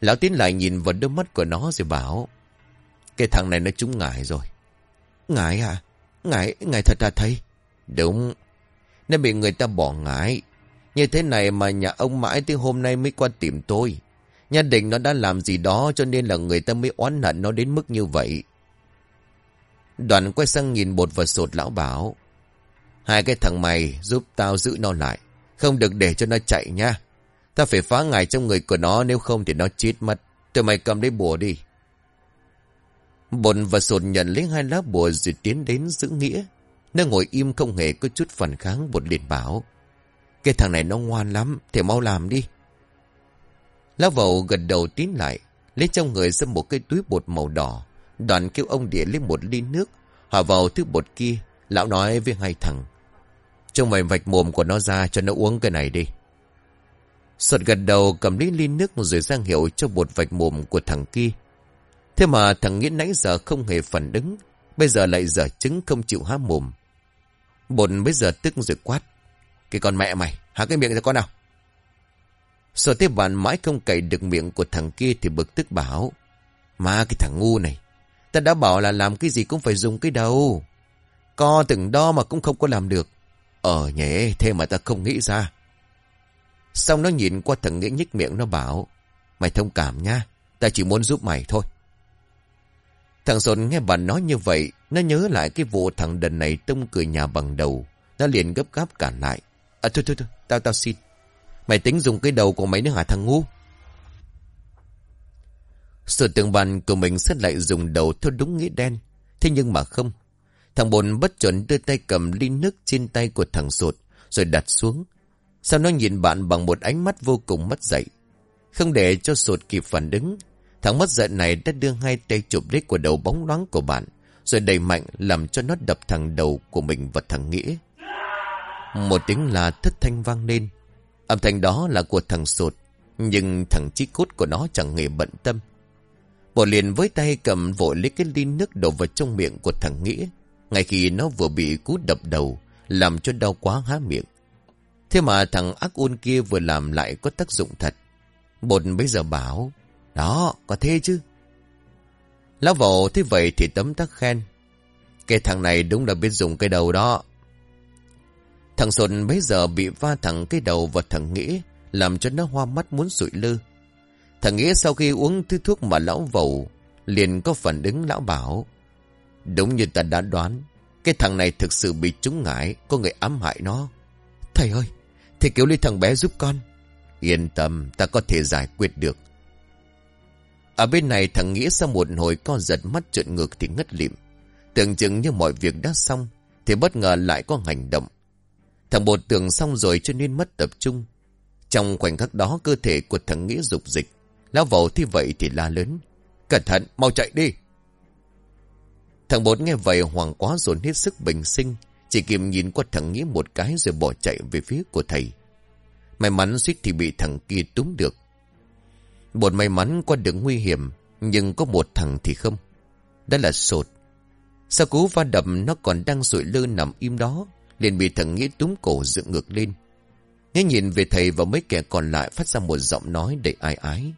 Lão tiến lại nhìn vào đôi mắt của nó rồi bảo Cái thằng này nó trúng ngải rồi Ngải à? Ngải, ngại thật à thầy? Đúng Nó bị người ta bỏ ngải Như thế này mà nhà ông mãi tới hôm nay mới qua tìm tôi Nhà định nó đã làm gì đó cho nên là người ta mới oán hận nó đến mức như vậy Đoàn quay sang nhìn bột và sột lão bảo. Hai cái thằng mày giúp tao giữ nó lại. Không được để cho nó chạy nha. Ta phải phá ngài trong người của nó nếu không thì nó chết mất. Tụi mày cầm lấy bùa đi. Bồn và sột nhận lấy hai lá bùa rồi tiến đến giữ nghĩa. Nó ngồi im không hề có chút phản kháng bột liền bảo. Cái thằng này nó ngoan lắm, thì mau làm đi. Lá vầu gật đầu tín lại, lấy trong người ra một cái túi bột màu đỏ. Đoàn kêu ông địa lấy một ly nước, hòa vào thứ bột kia. Lão nói với hai thằng. Trông mày vạch mồm của nó ra cho nó uống cái này đi. Sột gật đầu cầm lấy ly nước rồi giang hiệu cho bột vạch mồm của thằng kia. Thế mà thằng Nghĩa nãy giờ không hề phản ứng. Bây giờ lại dở chứng không chịu há mồm. Bột bây giờ tức rồi quát. Cái con mẹ mày, há cái miệng ra con nào. Sở tiếp bàn mãi không cậy được miệng của thằng kia thì bực tức bảo. Mà cái thằng ngu này, Ta đã bảo là làm cái gì cũng phải dùng cái đầu. Co từng đo mà cũng không có làm được. Ờ nhé, thế mà ta không nghĩ ra. Xong nó nhìn qua thằng nghĩa nhích miệng nó bảo. Mày thông cảm nha, ta chỉ muốn giúp mày thôi. Thằng Sồn nghe bà nói như vậy, nó nhớ lại cái vụ thằng đần này tung cười nhà bằng đầu. Nó liền gấp gáp cản lại. À thôi thôi thôi, tao tao xin. Mày tính dùng cái đầu của mày nữa hả thằng ngu? Sự tưởng bàn của mình sẽ lại dùng đầu theo đúng nghĩa đen. Thế nhưng mà không. Thằng bồn bất chuẩn đưa tay cầm ly nước trên tay của thằng sột, rồi đặt xuống. Sau nó nhìn bạn bằng một ánh mắt vô cùng mất dạy. Không để cho sột kịp phản ứng. Thằng mất dạy này đã đưa hai tay chụp lấy của đầu bóng loáng của bạn, rồi đẩy mạnh làm cho nó đập thằng đầu của mình và thằng Nghĩa. Một tiếng là thất thanh vang lên. Âm thanh đó là của thằng sột, nhưng thằng chí cốt của nó chẳng hề bận tâm. Bộ liền với tay cầm vội lấy cái ly nước đổ vào trong miệng của thằng Nghĩa. Ngay khi nó vừa bị cú đập đầu, làm cho đau quá há miệng. Thế mà thằng ác ôn kia vừa làm lại có tác dụng thật. Bột bây giờ bảo, đó, có thế chứ. Lão vào thế vậy thì tấm tắc khen. Cái thằng này đúng là biết dùng cái đầu đó. Thằng sồn bây giờ bị va thẳng cái đầu vào thằng Nghĩa, làm cho nó hoa mắt muốn sụi lư. Thằng Nghĩa sau khi uống thứ thuốc mà lão vầu, liền có phản ứng lão bảo. Đúng như ta đã đoán, cái thằng này thực sự bị trúng ngại, có người ám hại nó. Thầy ơi, thầy cứu lấy thằng bé giúp con. Yên tâm, ta có thể giải quyết được. Ở bên này thằng Nghĩa sau một hồi co giật mắt trợn ngược thì ngất lịm. Tưởng chừng như mọi việc đã xong, thì bất ngờ lại có hành động. Thằng bột tưởng xong rồi cho nên mất tập trung. Trong khoảnh khắc đó cơ thể của thằng Nghĩa dục dịch. Lão vầu thì vậy thì la lớn. Cẩn thận, mau chạy đi. Thằng bột nghe vậy hoàng quá dồn hết sức bình sinh. Chỉ kịp nhìn qua thằng Nghĩa một cái rồi bỏ chạy về phía của thầy. May mắn suýt thì bị thằng kia túm được. Bột may mắn qua được nguy hiểm, nhưng có một thằng thì không. Đó là sột. Sau cú va đập nó còn đang sụi lơ nằm im đó, liền bị thằng Nghĩa túm cổ dựng ngược lên. Nghe nhìn về thầy và mấy kẻ còn lại phát ra một giọng nói đầy ai ái.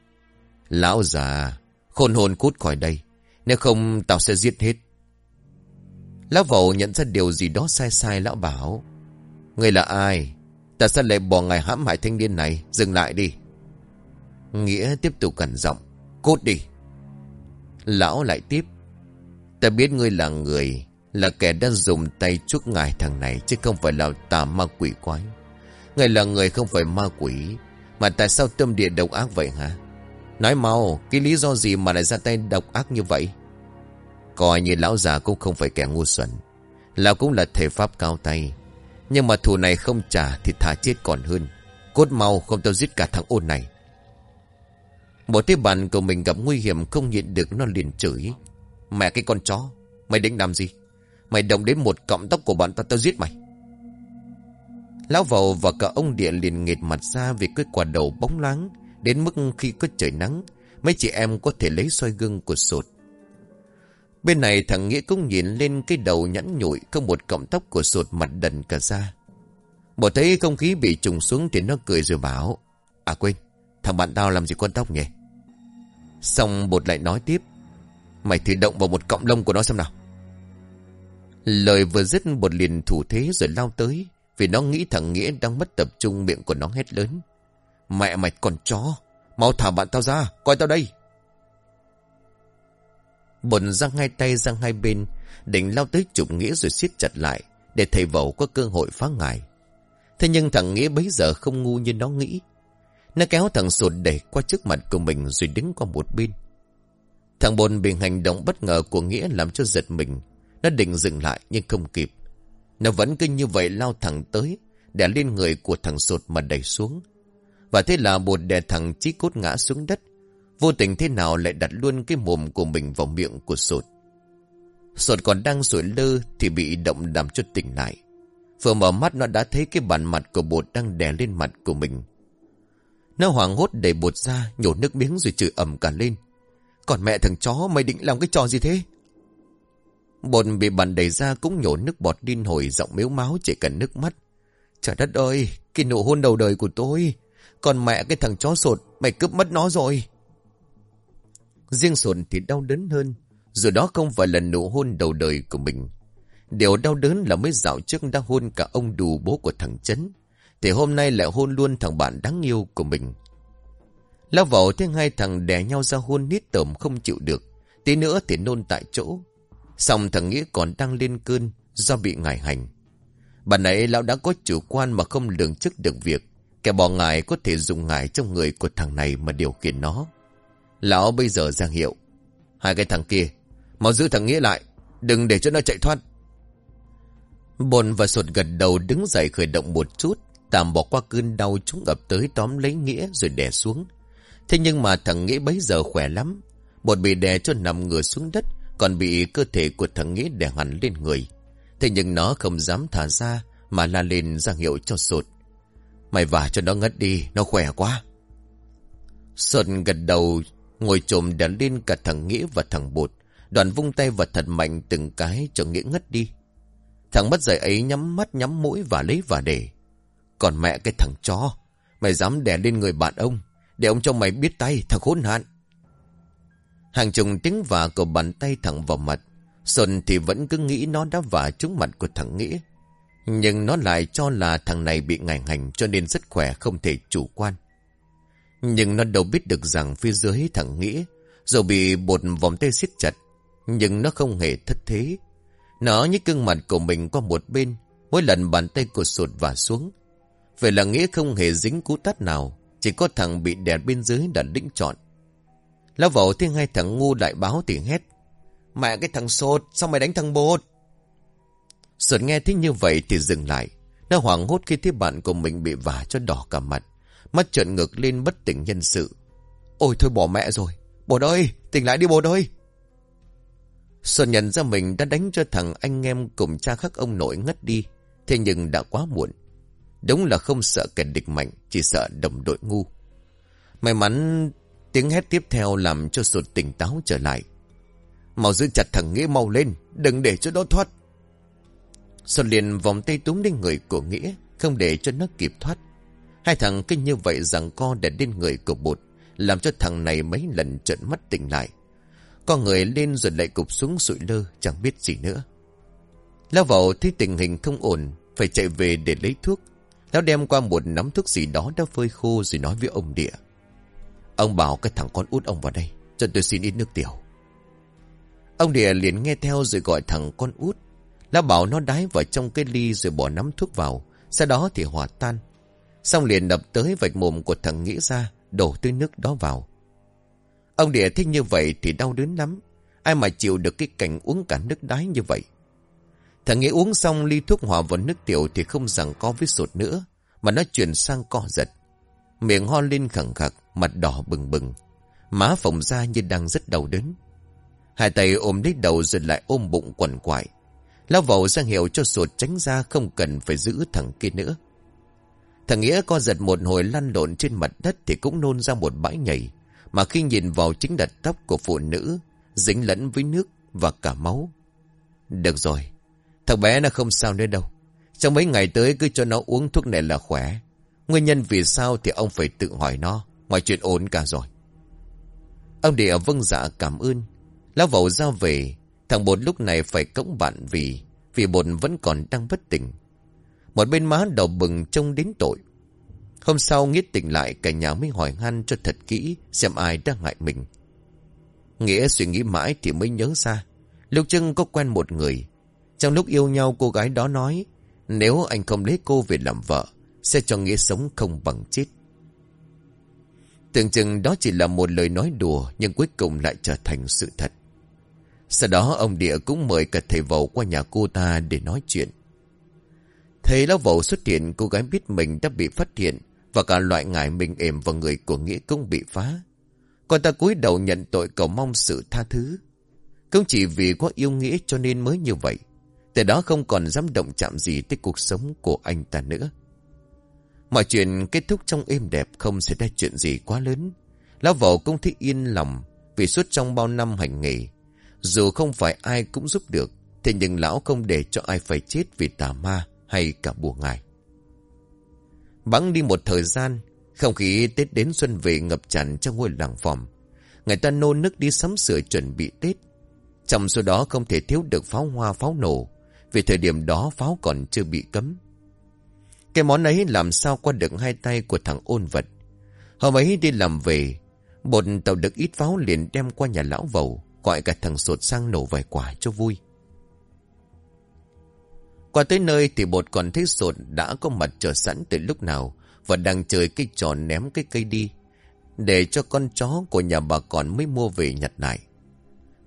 Lão già, khôn hồn cút khỏi đây. Nếu không tao sẽ giết hết. Lão vẩu nhận ra điều gì đó sai sai, lão bảo. Người là ai? Ta sẽ lại bỏ ngài hãm hại thanh niên này, Dừng lại đi Nghĩa tiếp tục cẩn giọng Cốt đi Lão lại tiếp, Ta biết ngươi là người, Là kẻ đã dùng tay chuốc ngài thằng này, Chứ không phải là tà ma quỷ quái Ngài là người không phải ma quỷ, Mà tại sao tâm địa độc ác vậy hả Nói mau, Cái lý do gì mà lại ra tay độc ác như vậy Coi như lão già cũng không phải kẻ ngu xuẩn. Lão cũng là thể pháp cao tay. Nhưng mà thù này không trả Thì thả chết còn hơn. Cốt mau không tao giết cả thằng ôn này. Một thế bạn của mình gặp nguy hiểm Không nhịn được nó liền chửi. Mẹ cái con chó, Mày định làm gì? Mày động đến một cọng tóc của bạn ta tao giết mày. Lão vầu và cả ông địa liền nghệt mặt ra Vì cái quả đầu bóng láng Đến mức khi có trời nắng, Mấy chị em có thể lấy soi gương của sột. Bên này thằng Nghĩa cũng nhìn lên cái đầu nhẵn nhụi Không một cọng tóc của sột mặt đần cả ra Một thấy không khí bị trùng xuống Thì nó cười rồi bảo À quên, Thằng bạn tao làm gì con tóc nhỉ? Xong bột lại nói tiếp, Mày thử động vào một cọng lông của nó xem nào. Lời vừa dứt bột liền thủ thế rồi lao tới, Vì nó nghĩ thằng Nghĩa đang mất tập trung, miệng của nó hét lớn, Mẹ mày còn chó, Mau thả bạn tao ra, Coi tao đây. Bồn răng hai tay răng hai bên, Định lao tới chụp Nghĩa rồi siết chặt lại, Để thầy vẩu có cơ hội phá ngài. Thế nhưng thằng Nghĩa bấy giờ không ngu như nó nghĩ. Nó kéo thằng sột đẩy qua trước mặt của mình Rồi đứng qua một bên. Thằng bồn bị hành động bất ngờ của Nghĩa Làm cho giật mình. Nó định dừng lại nhưng không kịp. Nó vẫn kinh như vậy lao thẳng tới Để lên người của thằng sột mà đẩy xuống. Và thế là bột đè thằng chí cốt ngã xuống đất Vô tình thế nào lại đặt luôn cái mồm của mình vào miệng của sột. Sột còn đang sủi lơ thì bị động làm cho tỉnh lại. Vừa mở mắt nó đã thấy cái bàn mặt của bột đang đè lên mặt của mình. Nó hoảng hốt đẩy bột ra, nhổ nước miếng rồi chửi ẩm cả lên. Còn mẹ thằng chó mày định làm cái trò gì thế? Bột bị bàn đẩy ra cũng nhổ nước bọt điên hồi giọng miếu máu chỉ cần nước mắt. Trời đất ơi, cái nụ hôn đầu đời của tôi. Còn mẹ cái thằng chó sột, mày cướp mất nó rồi. Riêng sồn thì đau đớn hơn. Dù đó không phải là nụ hôn đầu đời của mình. Điều đau đớn là mới dạo trước đã hôn cả ông đù bố của thằng Trấn. Thì hôm nay lại hôn luôn thằng bạn đáng yêu của mình. Lao vào thấy hai thằng đè nhau ra hôn nít tởm không chịu được. Tí nữa thì nôn tại chỗ. Xong thằng Nghĩa còn đang lên cơn do bị ngải hành. Bạn này lão đã có chủ quan mà không lường chức được việc. Kẻ bỏ ngài có thể dùng ngài trong người của thằng này mà điều khiển nó. Lão bây giờ giang hiệu. Hai cái thằng kia, mau giữ thằng Nghĩa lại, đừng để cho nó chạy thoát. Bồn và sột gật đầu đứng dậy khởi động một chút, tạm bỏ qua cơn đau chúng ập tới tóm lấy Nghĩa rồi đè xuống. Thế nhưng mà thằng Nghĩa bấy giờ khỏe lắm. Bột bị đè cho nằm ngửa xuống đất, còn bị cơ thể của thằng Nghĩa đè hẳn lên người. Thế nhưng nó không dám thả ra, mà la lên giang hiệu cho sột. Mày vả cho nó ngất đi, nó khỏe quá. Sột gật đầu Ngồi trồm đèn lên cả thằng Nghĩa và thằng Bột. Đoàn vung tay và thật mạnh từng cái cho Nghĩa ngất đi. Thằng mất dậy ấy nhắm mắt nhắm mũi và lấy và để. Còn mẹ cái thằng chó. Mày dám đè lên người bạn ông. Để ông cho mày biết tay, thằng khốn hạn. Hàng chục tiếng vả của bàn tay thẳng vào mặt. Xuân thì vẫn cứ nghĩ nó đã vả trúng mặt của thằng Nghĩa. Nhưng nó lại cho là thằng này bị ngành hành cho nên rất khỏe, không thể chủ quan. Nhưng nó đâu biết được rằng phía dưới thằng Nghĩa, dù bị bột vòng tay siết chặt, nhưng nó không hề thất thế. Nó như cưng mặt của mình qua một bên, mỗi lần bàn tay của sụt và xuống. Vậy là Nghĩa không hề dính cú tát nào, chỉ có thằng bị đè bên dưới đã đĩnh trọn Lão vào thì hai thằng ngu lại báo thì hét. Mẹ cái thằng sột, sao mày đánh thằng bột? Sột nghe thấy như vậy thì dừng lại. Nó hoảng hốt khi thấy bạn của mình bị vả cho đỏ cả mặt. Mắt trợn ngực lên bất tỉnh nhân sự. Ôi thôi bỏ mẹ rồi. Bột ơi, tỉnh lại đi bột ơi. Xuân nhận ra mình đã đánh cho thằng anh em cùng cha khắc ông nội ngất đi. Thế nhưng đã quá muộn. Đúng là không sợ kẻ địch mạnh, chỉ sợ đồng đội ngu. May mắn tiếng hét tiếp theo làm cho sụt tỉnh táo trở lại. Mau giữ chặt thằng Nghĩa mau lên, đừng để cho nó thoát. Xuân liền vòng tay túm lên người của Nghĩa, không để cho nó kịp thoát. Hai thằng kinh như vậy rằng co để lên người của bột, làm cho thằng này mấy lần trợn mắt tỉnh lại. Con người lên rồi lại cục xuống sụi lơ, chẳng biết gì nữa. Lao vào thấy tình hình không ổn, phải chạy về để lấy thuốc. Lão đem qua một nắm thuốc gì đó đã phơi khô rồi nói với ông địa. Ông bảo cái thằng con út ông vào đây, cho tôi xin ít nước tiểu. Ông địa liền nghe theo rồi gọi thằng con út. Lão bảo nó đái vào trong cái ly rồi bỏ nắm thuốc vào, sau đó thì hòa tan. Xong liền đập tới vạch mồm của thằng Nghĩa ra, đổ tươi nước đó vào. Ông địa thích như vậy thì đau đớn lắm. Ai mà chịu được cái cảnh uống cả nước đái như vậy. Thằng Nghĩa uống xong ly thuốc hòa vào nước tiểu thì không rằng co với sột nữa, mà nó chuyển sang co giật. Miệng ho lên khẳng khặc, mặt đỏ bừng bừng. Má phồng ra như đang rất đau đớn. Hai tay ôm lấy đầu rồi lại ôm bụng quằn quại. Lao vào sang hiệu cho sột tránh ra không cần phải giữ thằng kia nữa. Thằng Nghĩa co giật một hồi lăn lộn trên mặt đất thì cũng nôn ra một bãi nhảy. Mà khi nhìn vào chính đặt tóc của phụ nữ, dính lẫn với nước và cả máu. Được rồi, thằng bé nó không sao nữa đâu. Trong mấy ngày tới cứ cho nó uống thuốc này là khỏe. Nguyên nhân vì sao thì ông phải tự hỏi nó. Mọi chuyện ổn cả rồi. Ông địa vâng dạ cảm ơn. Lão vẩu ra về. Thằng bột lúc này phải cống bạn vì vì bột vẫn còn đang bất tỉnh. Một bên má đỏ bừng trông đến tội. Hôm sau Nghĩa tỉnh lại, cả nhà mới hỏi han cho thật kỹ xem ai đang hại mình. Nghĩa suy nghĩ mãi thì mới nhớ ra. Lục trưng có quen một người. Trong lúc yêu nhau, cô gái đó nói, nếu anh không lấy cô về làm vợ, sẽ cho Nghĩa sống không bằng chết. Tưởng chừng đó chỉ là một lời nói đùa, nhưng cuối cùng lại trở thành sự thật. Sau đó, ông Địa cũng mời cả thầy vầu qua nhà cô ta để nói chuyện thấy lão vẩu xuất hiện cô gái biết mình đã bị phát hiện và cả loại ngải mình ềm vào người của Nghĩa cũng bị phá. Còn ta cúi đầu nhận tội cầu mong sự tha thứ. Không chỉ vì có yêu nghĩa cho nên mới như vậy. Từ đó không còn dám động chạm gì tới cuộc sống của anh ta nữa. Mọi chuyện kết thúc trong êm đẹp không xảy ra chuyện gì quá lớn. Lão vẩu cũng thấy yên lòng vì suốt trong bao năm hành nghề. Dù không phải ai cũng giúp được, thì nhưng lão không để cho ai phải chết vì tà ma hay cả bùa ngài. Bắn đi một thời gian, không khí Tết đến xuân về ngập tràn trong ngôi làng phòng. Người ta nô nức đi sắm sửa chuẩn bị Tết. Trong số đó không thể thiếu được pháo hoa pháo nổ, vì thời điểm đó pháo còn chưa bị cấm. Cái món ấy làm sao qua được hai tay của thằng ôn vật. Hôm ấy đi làm về, một tàu được ít pháo liền đem qua nhà lão vầu, gọi cả thằng sột sang nổ vài quả cho vui. Qua tới nơi thì bột còn thấy sột đã có mặt chờ sẵn từ lúc nào và đang chơi cái trò ném cái cây đi. Để cho con chó của nhà bà còn mới mua về nhặt lại.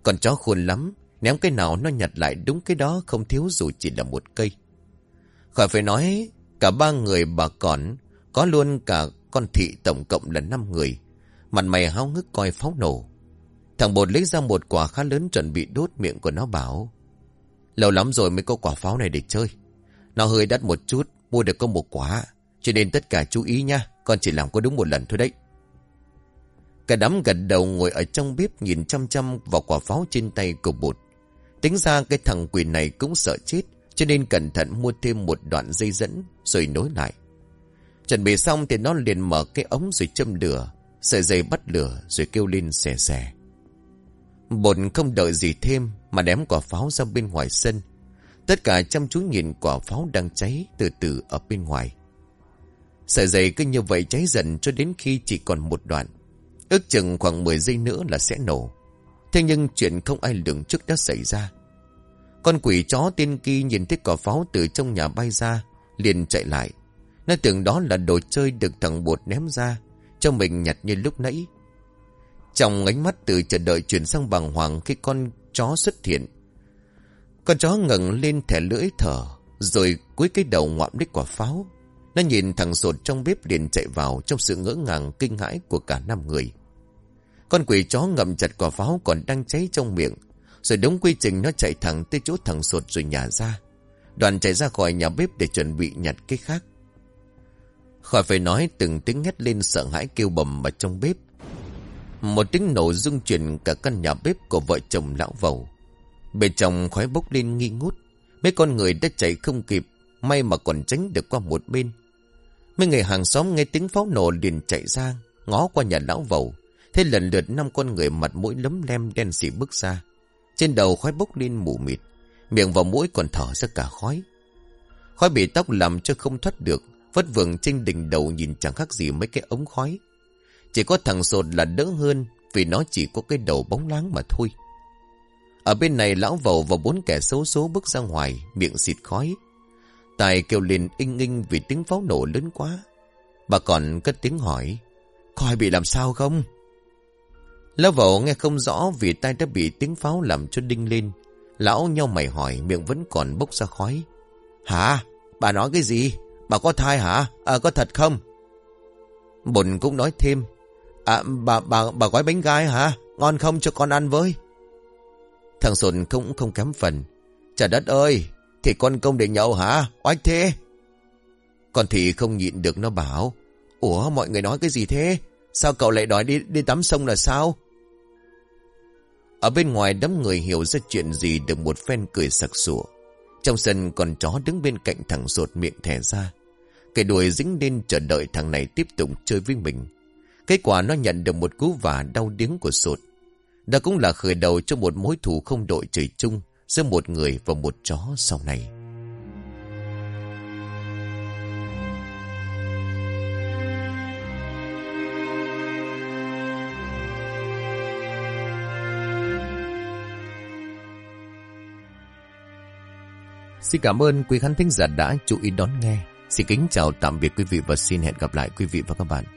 Con chó khôn lắm, ném cái nào nó nhặt lại đúng cái đó không thiếu dù chỉ là một cây. Khỏi phải nói, cả ba người bà còn, có luôn cả con thị tổng cộng là năm người. Mặt mày háo ngức coi pháo nổ. Thằng bột lấy ra một quả khá lớn chuẩn bị đốt miệng của nó bảo. Lâu lắm rồi mới có quả pháo này để chơi. Nó hơi đắt một chút, mua được có một quả. Cho nên tất cả chú ý nha, con chỉ làm có đúng một lần thôi đấy. Cả đám gật đầu ngồi ở trong bếp nhìn chăm chăm vào quả pháo trên tay của bột. Tính ra cái thằng quỷ này cũng sợ chết, cho nên cẩn thận mua thêm một đoạn dây dẫn rồi nối lại. Chuẩn bị xong thì nó liền mở cái ống rồi châm lửa, sợi dây bắt lửa rồi kêu lên xè xè. Bột không đợi gì thêm mà đếm quả pháo ra bên ngoài sân. Tất cả chăm chú nhìn quả pháo đang cháy từ từ ở bên ngoài. Sợi dây cứ như vậy cháy dần cho đến khi chỉ còn một đoạn. Ước chừng khoảng 10 giây nữa là sẽ nổ. Thế nhưng chuyện không ai lường trước đã xảy ra. Con quỷ chó tiên kỳ nhìn thấy quả pháo từ trong nhà bay ra, liền chạy lại. Nó tưởng đó là đồ chơi được thằng bột ném ra, cho mình nhặt như lúc nãy. Trong ánh mắt từ chờ đợi chuyển sang bằng hoàng khi con chó xuất hiện. Con chó ngẩng lên thẻ lưỡi thở, rồi cuối cái đầu ngoạm đích quả pháo. Nó nhìn thằng sột trong bếp liền chạy vào trong sự ngỡ ngàng kinh hãi của cả năm người. Con quỷ chó ngậm chặt quả pháo còn đang cháy trong miệng. Rồi đúng quy trình nó chạy thẳng tới chỗ thằng sột rồi nhả ra. Đoàn chạy ra khỏi nhà bếp để chuẩn bị nhặt cái khác. Khỏi phải nói từng tiếng hét lên sợ hãi kêu bầm ở trong bếp. Một tiếng nổ rung chuyển cả căn nhà bếp của vợ chồng lão vầu. Bên trong khói bốc lên nghi ngút. Mấy con người đã chạy không kịp. May mà còn tránh được qua một bên. Mấy người hàng xóm nghe tiếng pháo nổ liền chạy ra. Ngó qua nhà lão vầu. Thế lần lượt năm con người mặt mũi lấm lem đen xỉ bước ra. Trên đầu khói bốc lên mù mịt. Miệng và mũi còn thở ra cả khói. Khói bị tóc làm cho không thoát được. Vất vưởng trên đỉnh đầu nhìn chẳng khác gì mấy cái ống khói. Chỉ có thằng sột là đỡ hơn vì nó chỉ có cái đầu bóng láng mà thôi. Ở bên này lão vầu và bốn kẻ xấu số bước ra ngoài, miệng xịt khói. Tài kêu lên inh inh vì tiếng pháo nổ lớn quá. Bà còn cất tiếng hỏi, coi bị làm sao không? Lão vầu nghe không rõ vì tay đã bị tiếng pháo làm cho đinh lên. Lão nhau mày hỏi miệng vẫn còn bốc ra khói. Hả? Bà nói cái gì? Bà có thai hả? À, có thật không? Bồn cũng nói thêm. À, bà, bà, bà gói bánh gai hả? Ngon không cho con ăn với? Thằng Sồn cũng không kém phần. Trời đất ơi! Thì con công để nhậu hả? Oách thế! Con thì không nhịn được nó bảo. Ủa mọi người nói cái gì thế? Sao cậu lại đòi đi đi tắm sông là sao? Ở bên ngoài đám người hiểu ra chuyện gì được một phen cười sặc sủa. Trong sân còn chó đứng bên cạnh thằng ruột miệng thẻ ra. Cái đuôi dính lên chờ đợi thằng này tiếp tục chơi với mình. Kết quả nó nhận được một cú vả đau điếng của sột. Đó cũng là khởi đầu cho một mối thù không đội trời chung giữa một người và một chó sau này. Xin cảm ơn quý khán thính giả đã chú ý đón nghe. Xin kính chào, tạm biệt quý vị và xin hẹn gặp lại quý vị và các bạn